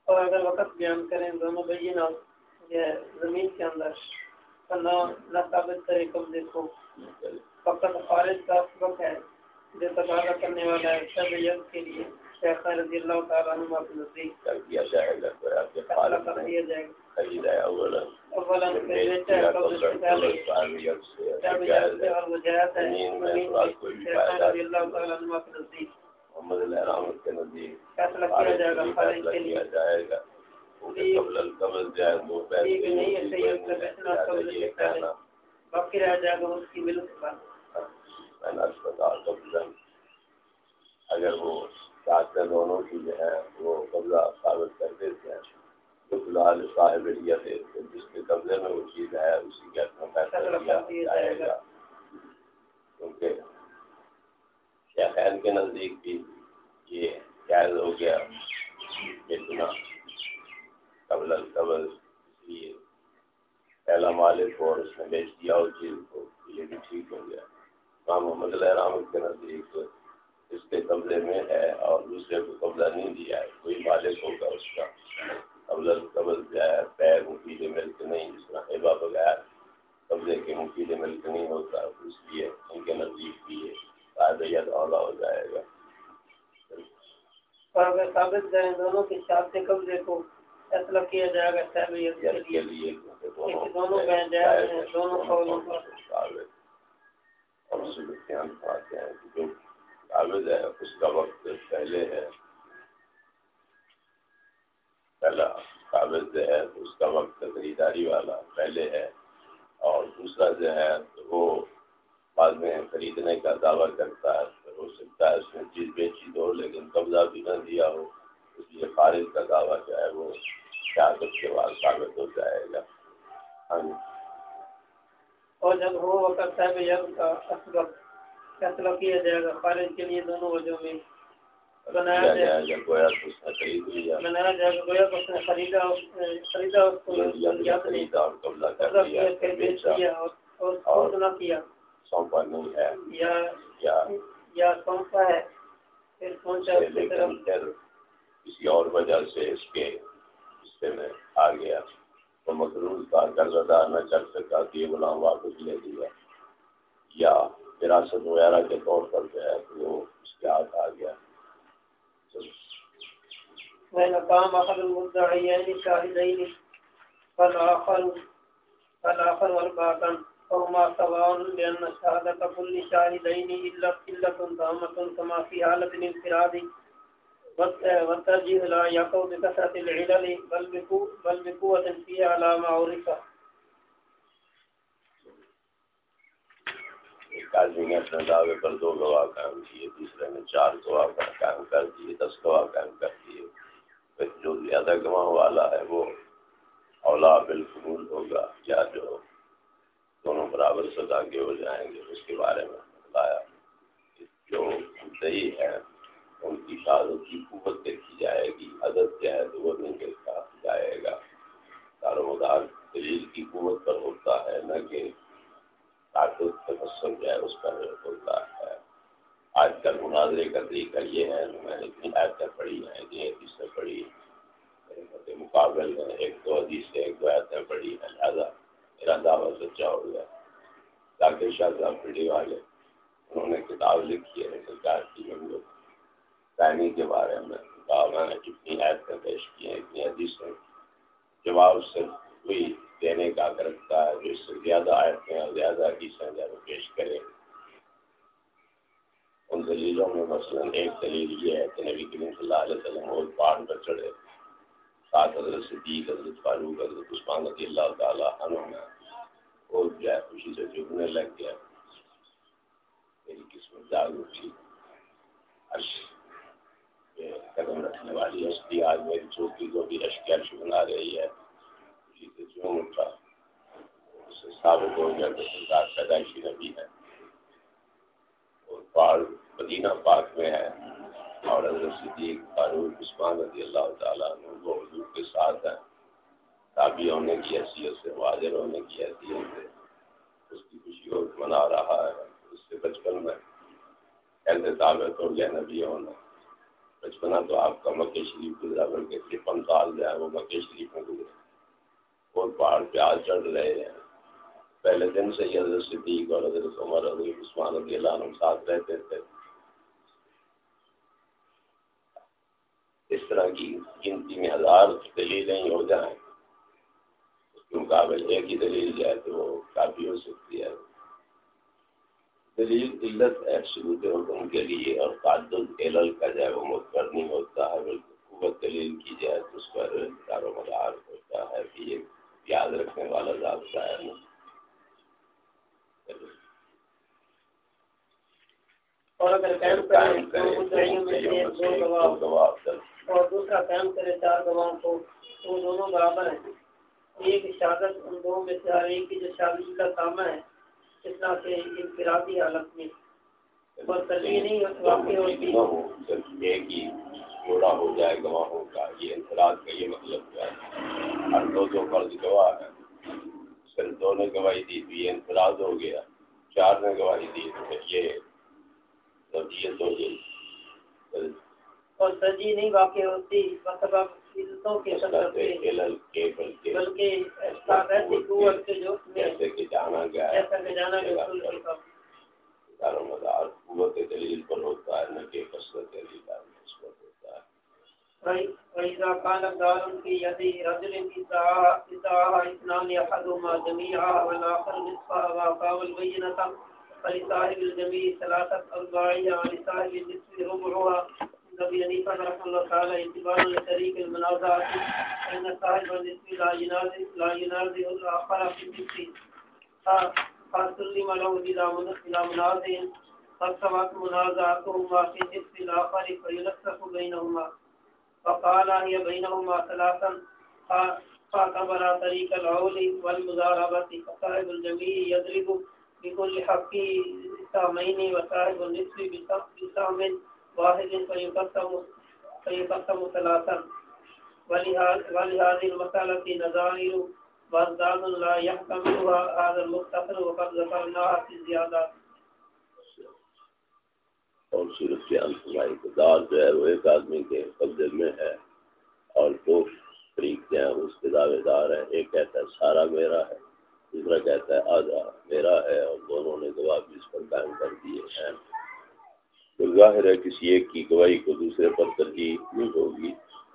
اور اگر وقت بیان کریں دونوں بھائی یہ زمین کے اندر نہ ثابت کرے کم دیکھو فقط خارج کا وقت ہے جو تقاضا کرنے والا ہے کے لیے۔ شیخ رضی اللہ تعالیٰ عنہ کے نزدیک کر دیا جائے گا کوئی آپ کے خالق گا خریدا ہے اولا اولا بیچا ہے قبل سے پہلے یگ سے اور وہ جائز ہے۔ شیخ رضی اللہ تعالیٰ عنہ کے نزدیک محمد علیہ رحمت کے نزدیک فیصلہ کیا جائے گا خارج کے لیے۔ جائے گا۔ قبل القبل جائے تو پیسے نہیں ہے اس کا بیچنا قبل سے پہلے۔ باقی رہ جائے گا اس کی ملک پر میں نے اسپتال قبضہ اگر وہ چاہتے دونوں کی جو ہے وہ قبضہ ثابت کر دیتے ہیں۔ تو فی الحال صاحب ہے جس کے قبضے میں وہ چیز ہے اسی کے اپنا فیصلہ کیا جائے گا۔ کیونکہ شیخین کے نزدیک بھی یہ جائز ہو گیا۔ اتنا قبل القبل اس لیے پہلا مالک کو اور اس نے بیچ دیا اس چیز کو یہ بھی ٹھیک ہو گیا۔ امام محمد علیہ رحمت کے نزدیک اس کے قبضے میں ہے اور دوسرے کو قبضہ نہیں دیا ہے۔ کوئی مالک ہوگا اس کا۔ جو ہے پیر مفید ملک نہیں جس طرح ہیبا بغیر قبضے کے مفید ملک نہیں ہوتا اس لیے ان کے نزدیک بھی ہے شاید اولا ہو جائے گا۔ اور اگر ثابت کریں دونوں کے ساتھ سے کب دیکھو فیصلہ کیا جائے گا صحابیت کے لیے؟ دونوں دونوں قولوں پر۔ اور صورتیاں آتے ہیں؟ جو قابض ہے، اس کا وقت پہلے ہے۔ پہلا قابض جو ہے، اس کا وقت خریداری والا پہلے ہے۔ اور دوسرا جو ہے، وہ بعد میں خریدنے کا دعویٰ کرتا ہے ہو سکتا ہے اس میں چیز بیچی دو لیکن قبضہ بھی نہ دیا ہو۔ اس لیے خارج کا دعویٰ جو ہے، وہ شہادت کے بعد ثابت ہو جائے گا۔ ہاں جی۔ اور جب ہو وقت صاحب فیصلہ کیا جائے گا خارج کے لیے دونوں وجہ میں۔ بنایا جائے گا گویا اس نے خریدا خریدا اس کو۔ اور نہ کیا سونپا نہیں ہے۔ یا سونپا ہے۔ پھر پہنچا کسی اور وجہ سے اس کے حصے میں آ گیا۔ تو مقروض کا قرض ادا نہ کر سکا کہ یہ غلام واپس لے لیا۔ یا وراثت وغیرہ کے طور پر جو ہے وہ اس کے ہاتھ آ گیا۔ قام أحد المدعيين شاهدين فالآخر فالآخر والباطن فهما سواء لأن شهادة كل شاهدين إلا قلة تامة كما في حالة الانفراد والترجيح لا يقع بكثرة العلل بل بل بقوة فيها على ما عرف ایک آدمی نے اپنے دعوے پر دو گواہ قائم کیے دوسرے نے چار گواہ قائم کر دیے، دس گواہ قائم کر دیے۔ جو زیادہ گواہ والا ہے وہ اولا بالقبول ہوگا، یا جو دونوں برابر سزا کے ہو جائیں گے، اس کے بارے میں بتایا۔ جو صحیح ہے ان کی شہادت کی قوت دیکھی جائے گی، عدد کیا ہے تو وہ نہیں دیکھا جائے گا۔ حکومت پر ہوتا ہے، نہ کہ طاقت تبصر جو ہے، اس پر ہوتا ہے۔ آج کل مناظرے کا طریقہ یہ ہے، میں نے اتنی آیتیں پڑھی ہیں، اتنی حدیثیں پڑھی مقابل میں ایک دو حدیث ایک دو آیتیں پڑھی ہیں، لہٰذا میرا دعویٰ سچا ہو گیا۔ ذاکر شاہ صاحب پڑھی والے انہوں نے کتاب لکھی ہے سرکار کی ہم لوگ تعینی کے بارے میں کہا میں نے کتنی آیتیں پیش کی ہیں، اتنی حدیثیں۔ جواب صرف وہی دینے کا کرتا ہے، جو اس سے زیادہ آیتیں اور زیادہ حدیثیں جو پیش کرے ان دلیلوں میں مثلاً ایک دلیل یہ ہے کہ نبی کریم صلی اللہ علیہ وسلم وہ پہاڑ پر چڑھے۔ ساتھ حضرت صدیق، حضرت فاروق، حضرت عثمان رضی اللہ تعالیٰ عنہ میں اور جو ہے خوشی سے جھکنے لگ گیا۔ میری قسمت جاگ اٹھی قدم رکھنے والی ہستی آج میری چوکی کو بھی اشکر بنا رہی ہے۔ اسی سے کیوں اٹھا اس سے ثابت ہو گیا کہ سردار پیدائشی نبی ہے۔ اور پہاڑ، مدینہ پاک میں ہے۔ اور حضرت صدیق، فاروق، عثمان رضی اللہ تعالیٰ وہ حضور کے ساتھ ہیں۔ تابع ہونے کی حیثیت سے واضح ہونے کی حیثیت سے اس کی خوشی کو منا رہا ہے۔ اس سے بچپن میں ایسے ثابت ہو گیا نبی ہونا بچپنا تو آپ کا مکہ شریف گزرا، بلکہ ترپن سال جو ہے وہ مکہ شریف میں گزرے اور پہاڑ پہ آج چڑھ رہے ہیں۔ پہلے دن سے ہی حضرت صدیق اور حضرت عمر حضرت عثمان رضی اللہ عنہ ساتھ رہتے تھے۔ اس طرح کی گنتی میں ہزار دلیلیں ہو جائیں۔ اس کے مقابلے ایک ہی دلیل جائے تو وہ کافی ہو سکتی ہے۔ دلیل قلت ہے حکم کے لیے اور تعدد علل کا جائے وہ متبر نہیں ہوتا ہے، بلکہ قوت دلیل کی جائے تو اس پر دار و مدار ہوتا ہے کہ یہ یاد رکھنے والا ضابطہ ہے۔ اور اگر قائم کرے اور دوسرا قائم کرے چار گواہوں کو تو دونوں برابر ہیں۔ ایک شہادت ان دونوں میں سے ہر ایک کی جو شادی کا کام ہے اس طرح سے انفرادی حالت میں۔ اور ترجیح نہیں واقع ہوتی۔ ایک ہی جوڑا ہو جائے گواہوں کا یہ انفراد کا یہ مطلب کیا ہے؟ ہر دو دو فرض گواہ ہے صرف دو نے گواہی دی تو یہ انفراد ہو گیا چار نے گواہی دی تو پھر یہ ترجیح ہو گئی اور ترجیح نہیں واقع ہوتی مطلب جانا گیا قوت دلیل پر ہوتا ہے نہ کہ کثرت دلیل ہے وإذا كان الدار في يد رجل إذا إثنان أحدهما جميعا والآخر نصفها وأقام البينة فلصاحب الجميع ثلاثة أرباعها ولصاحب النصف ربعها. نبی حنیفہ رحمہ اللہ تعالی اعتبار لطریق المنازعات ان صاحب النسب لا ينازع لا ينازع الاخر في النسب فسلم له بلا منازع. فسوات منازعتهما في النسب الاخر فينسق بينهما. فقال هي بينهما ثلاثا فاعتبر طريق العول والمضاربة، فصاحب الجميع يضرب بكل حق سامين وصاحب النسب بسام واحد، فيقسم فيقسم ثلاثا. ولهذه المسألة نظائر وازداد لا يحتملها هذا المختصر، وقد ذكرناها في الزيادات اور صرف کے انتظائی دار جو ہے وہ ایک آدمی کے قبضے میں ہے اور دو فریق جو ہیں، اس کے دعوے دار ہیں۔ ایک کہتا ہے، سارا میرا ہے۔ دوسرا کہتا ہے، آدھا میرا ہے اور دونوں نے گواہ بھی اس پر قائم کر دیے ہیں۔ تو ظاہر ہے، کسی ایک کی گواہی کو دوسرے پر ترجیح نہیں ہوگی۔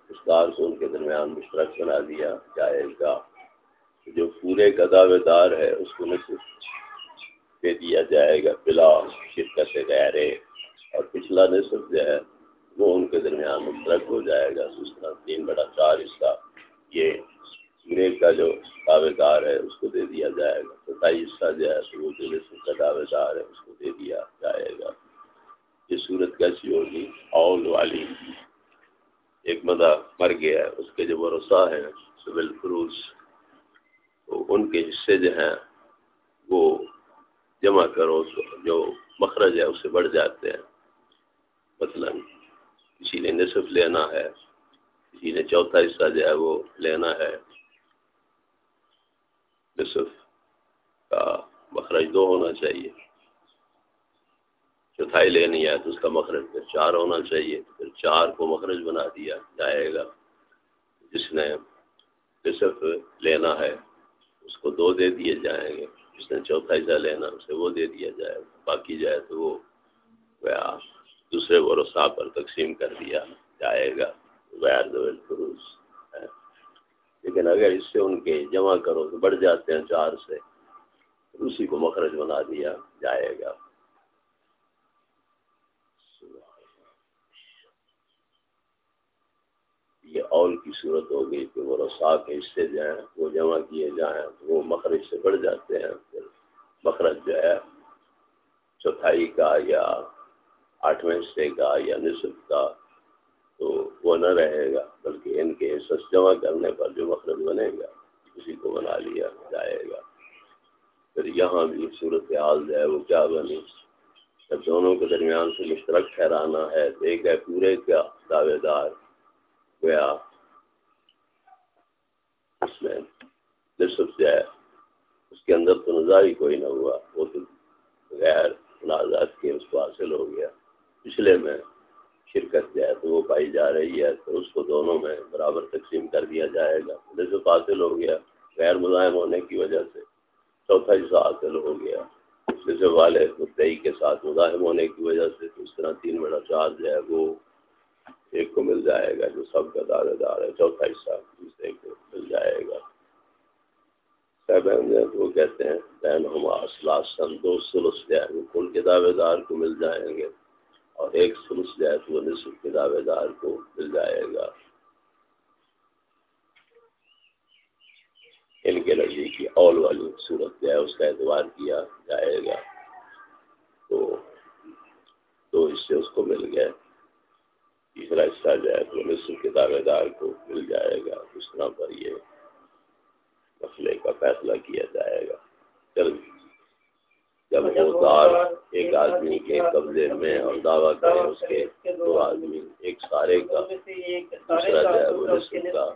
استاد کو ان کے درمیان مشترک بنا دیا جائے گا۔ جو پورے کا دعوے دار ہے، اس کو نصف دے دیا جائے گا۔ بلا شرکت غیرے۔ اور پچھلا نصف جو ہے وہ ان کے درمیان مشترک ہو جائے گا۔ اس طرح تین بڑا چار حصہ یہ پورے کا جو دعوے دار ہے اس کو دے دیا جائے گا۔ ستائی حصہ جو ہے وہ جو نصف کا دعوے دار ہے اس کو دے دیا جائے گا۔ یہ صورت کیسی ہوگی؟ اول والی۔ ایک مدہ مر گیا ہے، اس کے جو بھروسہ ہیں سول فروز، تو ان کے حصے جو ہیں وہ جمع کرو، جو مخرج ہے، اس سے بڑھ جاتے ہیں۔ مثلا کسی نے نصف لینا ہے، کسی نے چوتھا حصہ جو ہے وہ لینا ہے۔ نصف کا مخرج دو ہونا چاہیے۔ چوتھائی لینی ہے تو اس کا مخرج پھر چار ہونا چاہیے۔ پھر چار کو مخرج بنا دیا جائے گا۔ جس نے نصف لینا ہے، اس کو دو دے دیے جائیں گے۔ جس نے چوتھا حصہ لینا اسے وہ دے دیا جائے گا۔ باقی جائے تو وہ دوسرے ورثہ پر تقسیم کر دیا جائے گا۔ غیر فروز لیکن اگر اس سے ان کے جمع کرو تو بڑھ جاتے ہیں چار سے۔ اسی کو مخرج بنا دیا جائے گا۔ یہ اول کی صورت ہو گئی کہ وہ رسا کے حصے جائیں، وہ جمع کیے جائیں، تو وہ مخرج سے بڑھ جاتے ہیں۔ پھر مخرج جو ہے، چوتھائی کا یا آٹھویں حصے کا یا نصف کا، تو وہ نہ رہے گا، بلکہ ان کے حصص جمع کرنے پر جو مخرج بنے گا، اسی کو بنا لیا جائے گا۔ پھر یہاں بھی صورت حال جو ہے، وہ کیا بنی؟ جب دونوں کے درمیان سے مشترک ٹھہرانا ہے، تو ایک ہے پورے کا دعوے دار گیا اس میں نصف جو ہے، اس کے اندر تو نظاری کوئی نہ ہوا، وہ تو غیر منازعات کے اس کو حاصل ہو گیا۔ پچھلے میں شرکت جو ہے تو وہ پائی جا رہی ہے، تو اس کو دونوں میں برابر تقسیم کر دیا جائے گا۔ نصف حاصل ہو گیا، غیر ملائم ہونے کی وجہ سے، چوتھا حصہ حاصل ہو گیا جیسے والے مدعی کے ساتھ مزاحم ہونے کی وجہ سے، تو اس طرح تین بڑا چار جو ہے، وہ ایک کو مل جائے گا، جو سب کا دعوے دار ہے، چوتھا حصہ دوسرے کو مل جائے گا۔ وہ کہتے ہیں بہن ہم اصلاثن دو سلس جو ہے وہ کل کے دعوے دار کو مل جائیں گے؟ اور ایک سلس جو ہے تو وہ نصف کے دعوے دار کو مل جائے گا۔ ان کے نزدیک اول والی صورت جو ہے اس کا اعتبار کیا جائے گا۔ تو دو حصے اس کو مل گئے تیسرا حصہ جو ہے تو نصف کے دعوے دار کو مل جائے گا۔ اس طرح پر یہ مسئلے کا فیصلہ کیا جائے گا۔ چل جب وہ دار ایک آدمی کے قبضے میں اور دعویٰ کرے اس کے دو آدمی ایک سارے کا دوسرا جو ہے وہ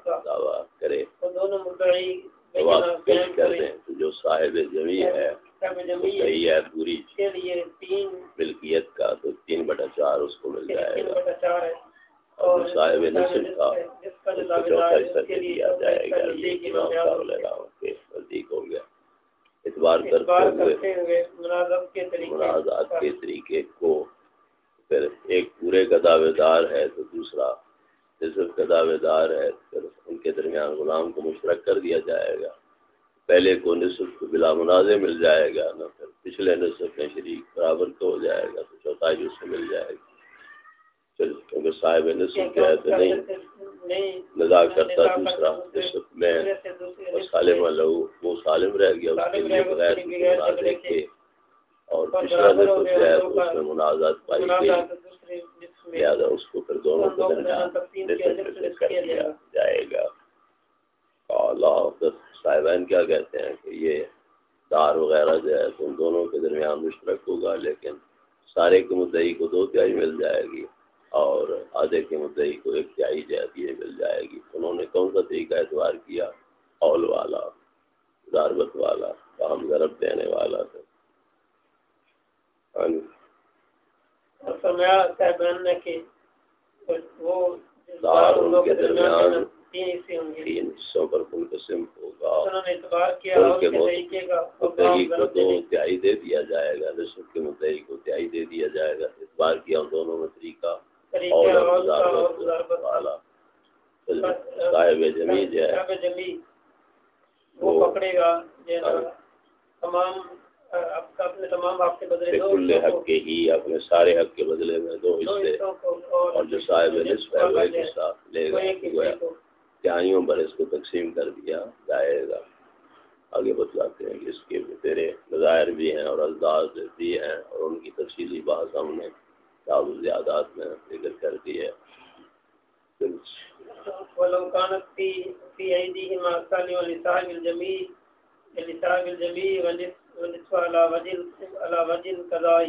کا دعویٰ کرے۔ پیش کر دیں جو صاحب زمین ہے صحیح ہے پوری ملکیت کا تو تین بٹا چار اس کو مل جائے گا۔ اور صاحب نصف کا چوتھا حصہ دیا جائے گا۔ یہ نزدیک ہو گیا۔ اعتبار کرتے ہوئے منازعات کے طریقے کو پھر ایک پورے کا دعوے دار ہے تو دوسرا نصف کا دعوے دار ہے پھر ان کے درمیان غلام کو مشترک کر دیا جائے گا۔ پہلے کو نصف کو بلا منازع مل جائے گا نہ پھر پچھلے نصف میں شریک برابر کو ہو جائے گا تو چوتھائی اس سے مل جائے گا پھر کیونکہ صاحب نصف جو ہے تو نہیں ندا کرتا دوسرا نصف میں اور سالم لہو، وہ سالم رہ گیا، اس کے لیے بغیر منازع کے۔ اور پچھلا نصف جو ہے اس میں منازعات پائی گئی۔ لہٰذا اس کو پھر دونوں کو درمیان کر دیا جائے گا۔ اللہ صاحبین کیا کہتے ہیں کہ یہ دار وغیرہ جو ہے ان دونوں کے درمیان مشترک ہوگا، لیکن سارے کے مدعی کو دو تہائی مل جائے گی۔ اور آدھے کے مدعی کو ایک تہائی جاتی ہے مل جائے گی۔ انہوں نے کون سا طریقہ اعتبار کیا؟ اول والا ضاربت والا کام ضرب دینے والا تھا۔ ہاں جی۔ درمیان تین حصوں پر منقسم ہوگا۔ مدعی کو دو تہائی دے دیا جائے گا۔ نصف کے مدعی کو تہائی دے دیا جائے گا۔ اس بار کیا دونوں میں طریقہ۔ وہ تمام کل حق کے ہی اپنے سارے حق کے بدلے میں دو حصے۔ اور جو صاحب نصف ہے وہ ایک حصہ لے گا پر اس کو تقسیم کر دیا جائے گا۔ آگے بتلاتے ہیں کہ اس کے تیرے نظائر بھی ہیں اور الداز بھی ہیں اور ان کی تفصیلی بات ہم نے کتاب زیادات میں ذکر کر دی ہے۔ ولو كانت في في ايديهم اصال ولصاحب الجميع لصاحب الجميع ونصف على وجه على وجه القضاء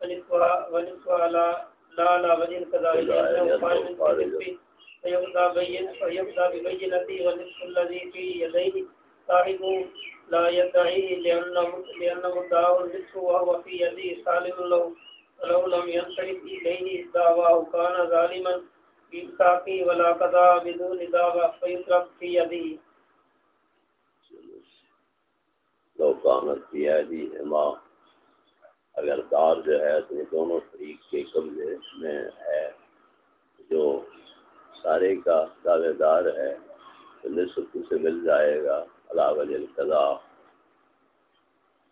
ونصف ونصف على لا على وجه القضاء لأنه قائم في فيبدأ بين فيبدأ ببينته ونصف الذي في يديه. صاحب لا يدعي لأن لأن مدعاه الملك وهو في يده سالم له ولو لم ينصرف إليه دعواه، كان ظالما بإمساكه ولا قضاء بدون دعوة فيترك في يده. لو كانت في يده ما اگر دار جو ہے، تو دونوں فریق کے قبضے میں ہے، جو سارے کا دعوے دار ہے، تو نصف سے مل جائے گا اللہ وجل قضا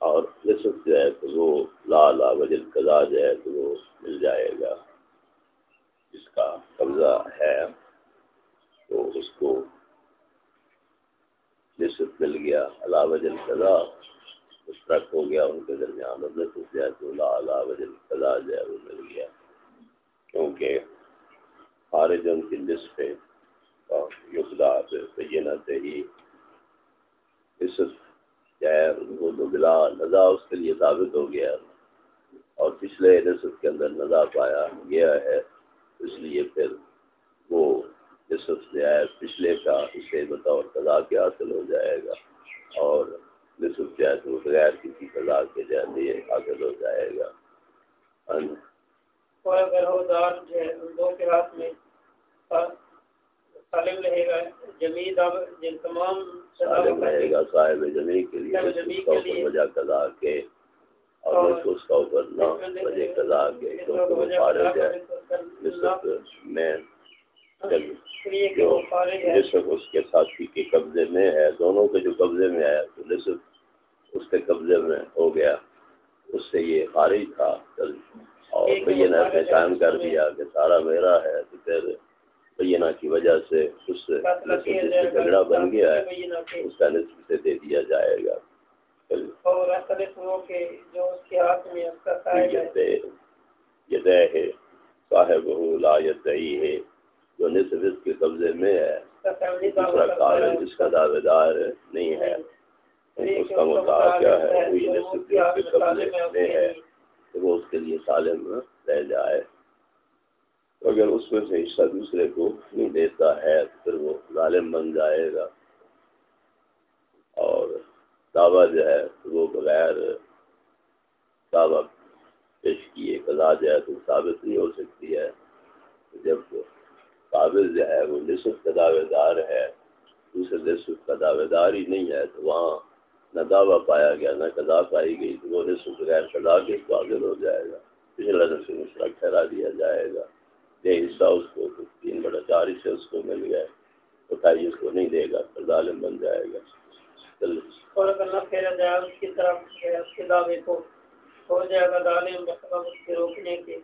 اور نصف جو ہے تو وہ لا لا وجل قضا جو ہے تو وہ مل جائے گا۔ جس کا قبضہ ہے تو اس کو نصف مل گیا اللہ وجل قضا۔ مشترک ہو گیا، ان کے درمیان حضرت تو لا لا وجل قضا جو ہے وہ مل گیا۔ کیونکہ خارج ان کی نصف یقدا سے ہی بلا نزا اس کے لیے ثابت ہو گیا۔ اور پچھلے نصف کے اندر نزا پایا گیا ہے، اس لیے پھر وہ نصف جو ہے پچھلے کا اسے بطور قضا کے حاصل ہو جائے گا۔ اور نصف جو ہے تو بغیر کسی قضا کے جو حاصل ہو جائے گا۔ ہاں جی۔ اور اگر ہو دار جو ہے دو کے ہاتھ میں سالم رہے گا۔ جمی تمام سالم رہے گا صاحب جمی کے لیے وجہ قضا کے اور اس کا اوپر نہ وجہ قضا کے کیونکہ وہ فارغ ہے نصف میں جو نصف اس کے ساتھی کے قبضے میں ہے دونوں کے جو قبضے میں ہے تو نصف اس کے قبضے میں ہو گیا اس سے یہ خارج تھا۔ اور بینہ نے قائم کر دیا کہ سارا میرا ہے تو پھر بینہ کی وجہ سے اس جھگڑا بن گیا ہے اس کا نصف سے دے دیا جائے گا۔ ہے۔ صاحب لا یدعی ہے جو نصف اس کے قبضے میں ہے دوسرا جس کا دعوے دار نہیں ہے۔ اس کا مطابق کیا ہے؟ نصف اس کے قبضے میں ہے وہ اس کے لیے سالم رہ جائے۔ اگر اس میں سے حصہ دوسرے کو نہیں دیتا ہے تو پھر وہ ظالم بن جائے گا۔ اور دعویٰ جو ہے، وہ بغیر دعویٰ پیش کیے، قضا جو ہے، تو ثابت نہیں ہو سکتی ہے۔ جب قابل جو ہے، وہ نصف کا دعوے دار ہے، دوسرے نصف کا دعوے دار ہی نہیں ہے، تو وہاں نہ دعویٰ پایا گیا، نہ قضا پائی گئی، تو وہ نصف بغیر قضا کے قابل ہو جائے گا۔ پچھلا نصف مشرق ٹھہرا دیا جائے گا۔ یہ حصہ اس کو تین بڑا چار حصے اس کو مل گئے۔ اٹھائی اس کو نہیں دے گا، پھر ظالم بن جائے گا۔ اور اگر نہ پھیرا جائے اس کی طرف اس کے دعوے کو۔ ہو جائے گا ظالم بسبب اس کے روکنے کے۔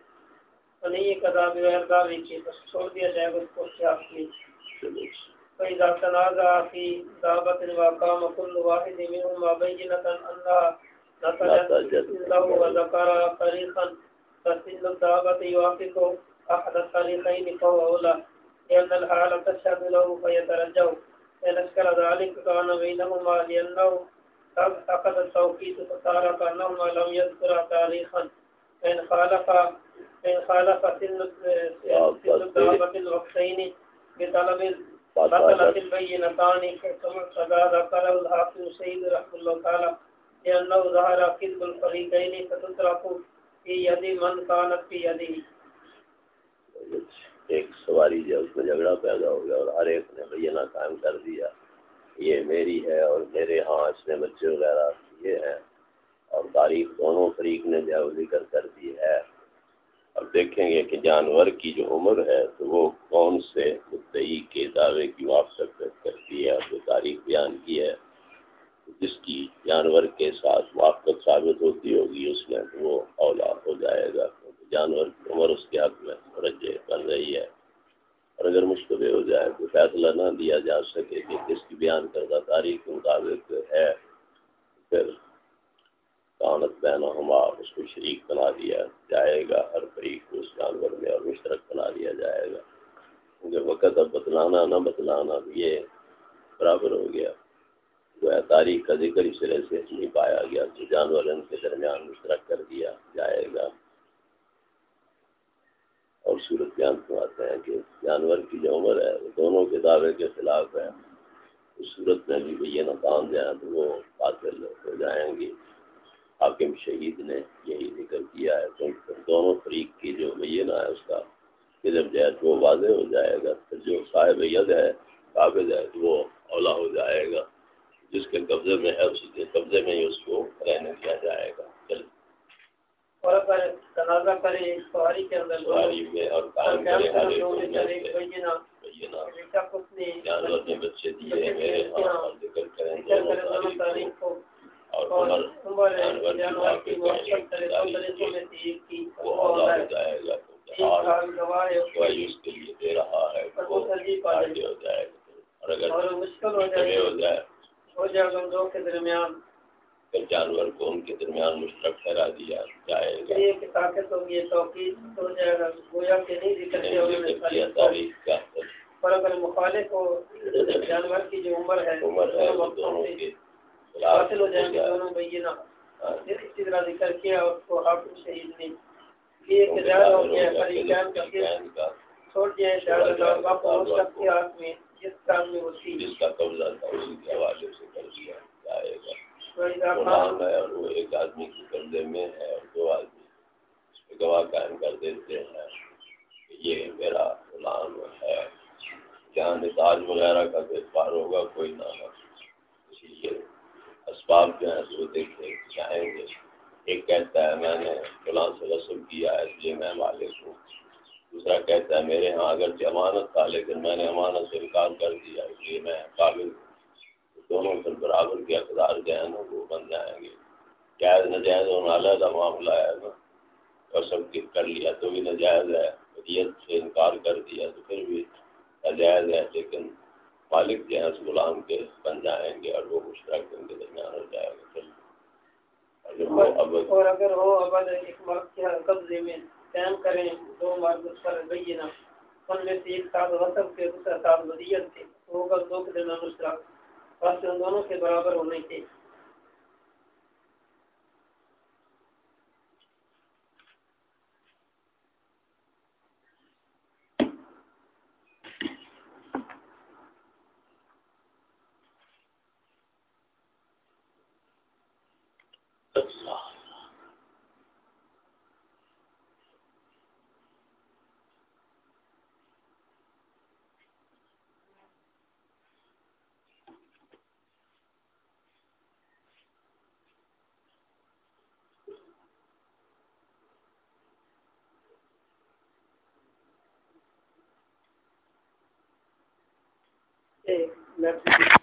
تو نہیں یہ قضا بغیر دعوے کے بس چھوڑ دیا جائے گا اس کو اختیار کی۔ فإذا تنازع في دابة وقام كل واحد منهما بينة أنها نتجت له وذكر طريقا فسن الدابة يوافق أحد الطريقين فهو أولى لأن الحالة تشهد له فيترجع إن أشكل ذلك كان بينهما لأنه أخذ التوقيت فصار كأنهما لم يذكر تاريخا. فإن خالف فإن خالف سن الدابة الوقتين بطلب بطلت البينتان كما ذكر الحافظ سيد رحمه الله تعالى لأنه ظهر كذب الفريقين فتترك في يد من كانت في يده. ایک سواری جو اس میں جھگڑا پیدا ہو گیا اور ہر ایک نے بھیا قائم کر دیا، یہ میری ہے اور میرے ہاں اس نے بچے وغیرہ، یہ ہیں اور تاریخ دونوں فریق نے جو ہے ذکر کر دی ہے۔ اب دیکھیں گے کہ جانور کی جو عمر ہے تو وہ کون سے مدعی کے دعوے کی موافقت کرتی ہے جو تاریخ بیان کی ہے، جس کی جانور کے ساتھ موافقت ثابت ہوتی ہوگی، اس میں تو وہ اولا ہو جائے گا۔ جانور عمر اس کے حق میں رجے بن رہی ہے۔ اور اگر مشکل ہو جائے تو فیصلہ نہ دیا جا سکے کہ کس کی بیان کردہ تاریخ کے مطابق ہے، پھر کانت بہن ہما اس کو شریک بنا دیا جائے گا، ہر فریق کو اس جانور میں اور مشترک بنا دیا جائے گا۔ کیونکہ وقت اب بتلانا نہ بتلانا یہ برابر ہو گیا۔ جو ہے، تاریخ کا ذکر اس طرح سے نہیں پایا گیا۔ تو جانور ان کے درمیان مشترک کر دیا جائے گا۔ اور صورت بیان فرماتے ہیں کہ جانور کی جو عمر ہے، وہ دونوں کے دعوے کے خلاف ہے۔ اس صورت میں بھی بینہ کام جائیں تو وہ قاتل ہو جائیں گے حاکم شہید نے یہی ذکر کیا ہے۔ کیونکہ دونوں فریق کی جو بینہ ہے، اس کا کہ جب جائے تو وہ واضح ہو جائے گا۔ پھر جو صاحب ید ہے قابل ہے، تو وہ اولا ہو جائے گا۔ جس کے قبضے میں ہے، اسی کے قبضے میں ہی اس کو رہنے دیا جائے گا۔ چل اور اگر تنازع کرے سواری کے اندر سواری میں اور قائم کرے ہر ایک بینہ جانور نے بچے دیے میرے اور ذکر کریں دونوں تاریخ کو۔ اور عمر جانور کی وہ اولا ہو جائے گا گواہی اس کے لیے دے رہا ہے وہ ہو جائے گا۔ اور اگر مشکل ہو جائے۔ ہو جائے۔ دو کے درمیان۔ پھر جانور کو ان کے درمیان مشترک ٹھہرا دیا جائے گا۔ تاریخ کا پر اگر مخالف جانور کی جو عمر ہے عمر ہے دونوں کے حاصل ہو جائیں گے دونوں بینہ اسی طرح ذکر کیا اور کو شہید نے یہ زیادہ ہو گیا چھوڑ دیا اللہ باپ اس کے ہاتھ میں جس کام میں وہ تھی۔ جس کا قبضہ تھا اسی کے حوالے سے کر دیا جائے گا۔ غلام ہے اور وہ ایک آدمی کے قبضے میں ہے اور دو آدمی اس پہ گواہ قائم کر دیتے ہیں کہ یہ میرا غلام ہے۔ جہاں نتاج وغیرہ کا اعتبار ہوگا کوئی نہ ہو اسی لیے اسباب جو ہیں وہ دیکھے چاہیں گے۔ ایک کہتا ہے میں نے فلاں سے رسم کیا ہے اس لیے میں مالک ہوں۔ دوسرا کہتا ہے میرے ہاں اگر امانت تھا لیکن میں نے امانت سے انکار کر دیا اس لیے میں قابل ہوں۔ دونوں پھر برابر کے اقدار جو ہیں نا وہ بن جائیں گے۔ جائز نجائز ہونا علیحدہ معاملہ ہے نا۔ اور سب کی کر لیا تو بھی نجائز ہے ودیت سے انکار کر دیا تو پھر بھی نجائز ہے۔ لیکن مالک جو ہے اس غلام کے بن جائیں گے اور وہ مشترک ان کے درمیان ہو جائے گا۔ پھر اور اگر ہو ابد، ایک مرد کے قبضے میں قائم کریں، دو مرد اس پر بینہ۔ ان میں سے ایک ساتھ وصف کے دوسرا ساتھ ودیت کے وہ اگر دو کے درمیان مشترک۔ بس ان دونوں کے برابر ہونے کے ل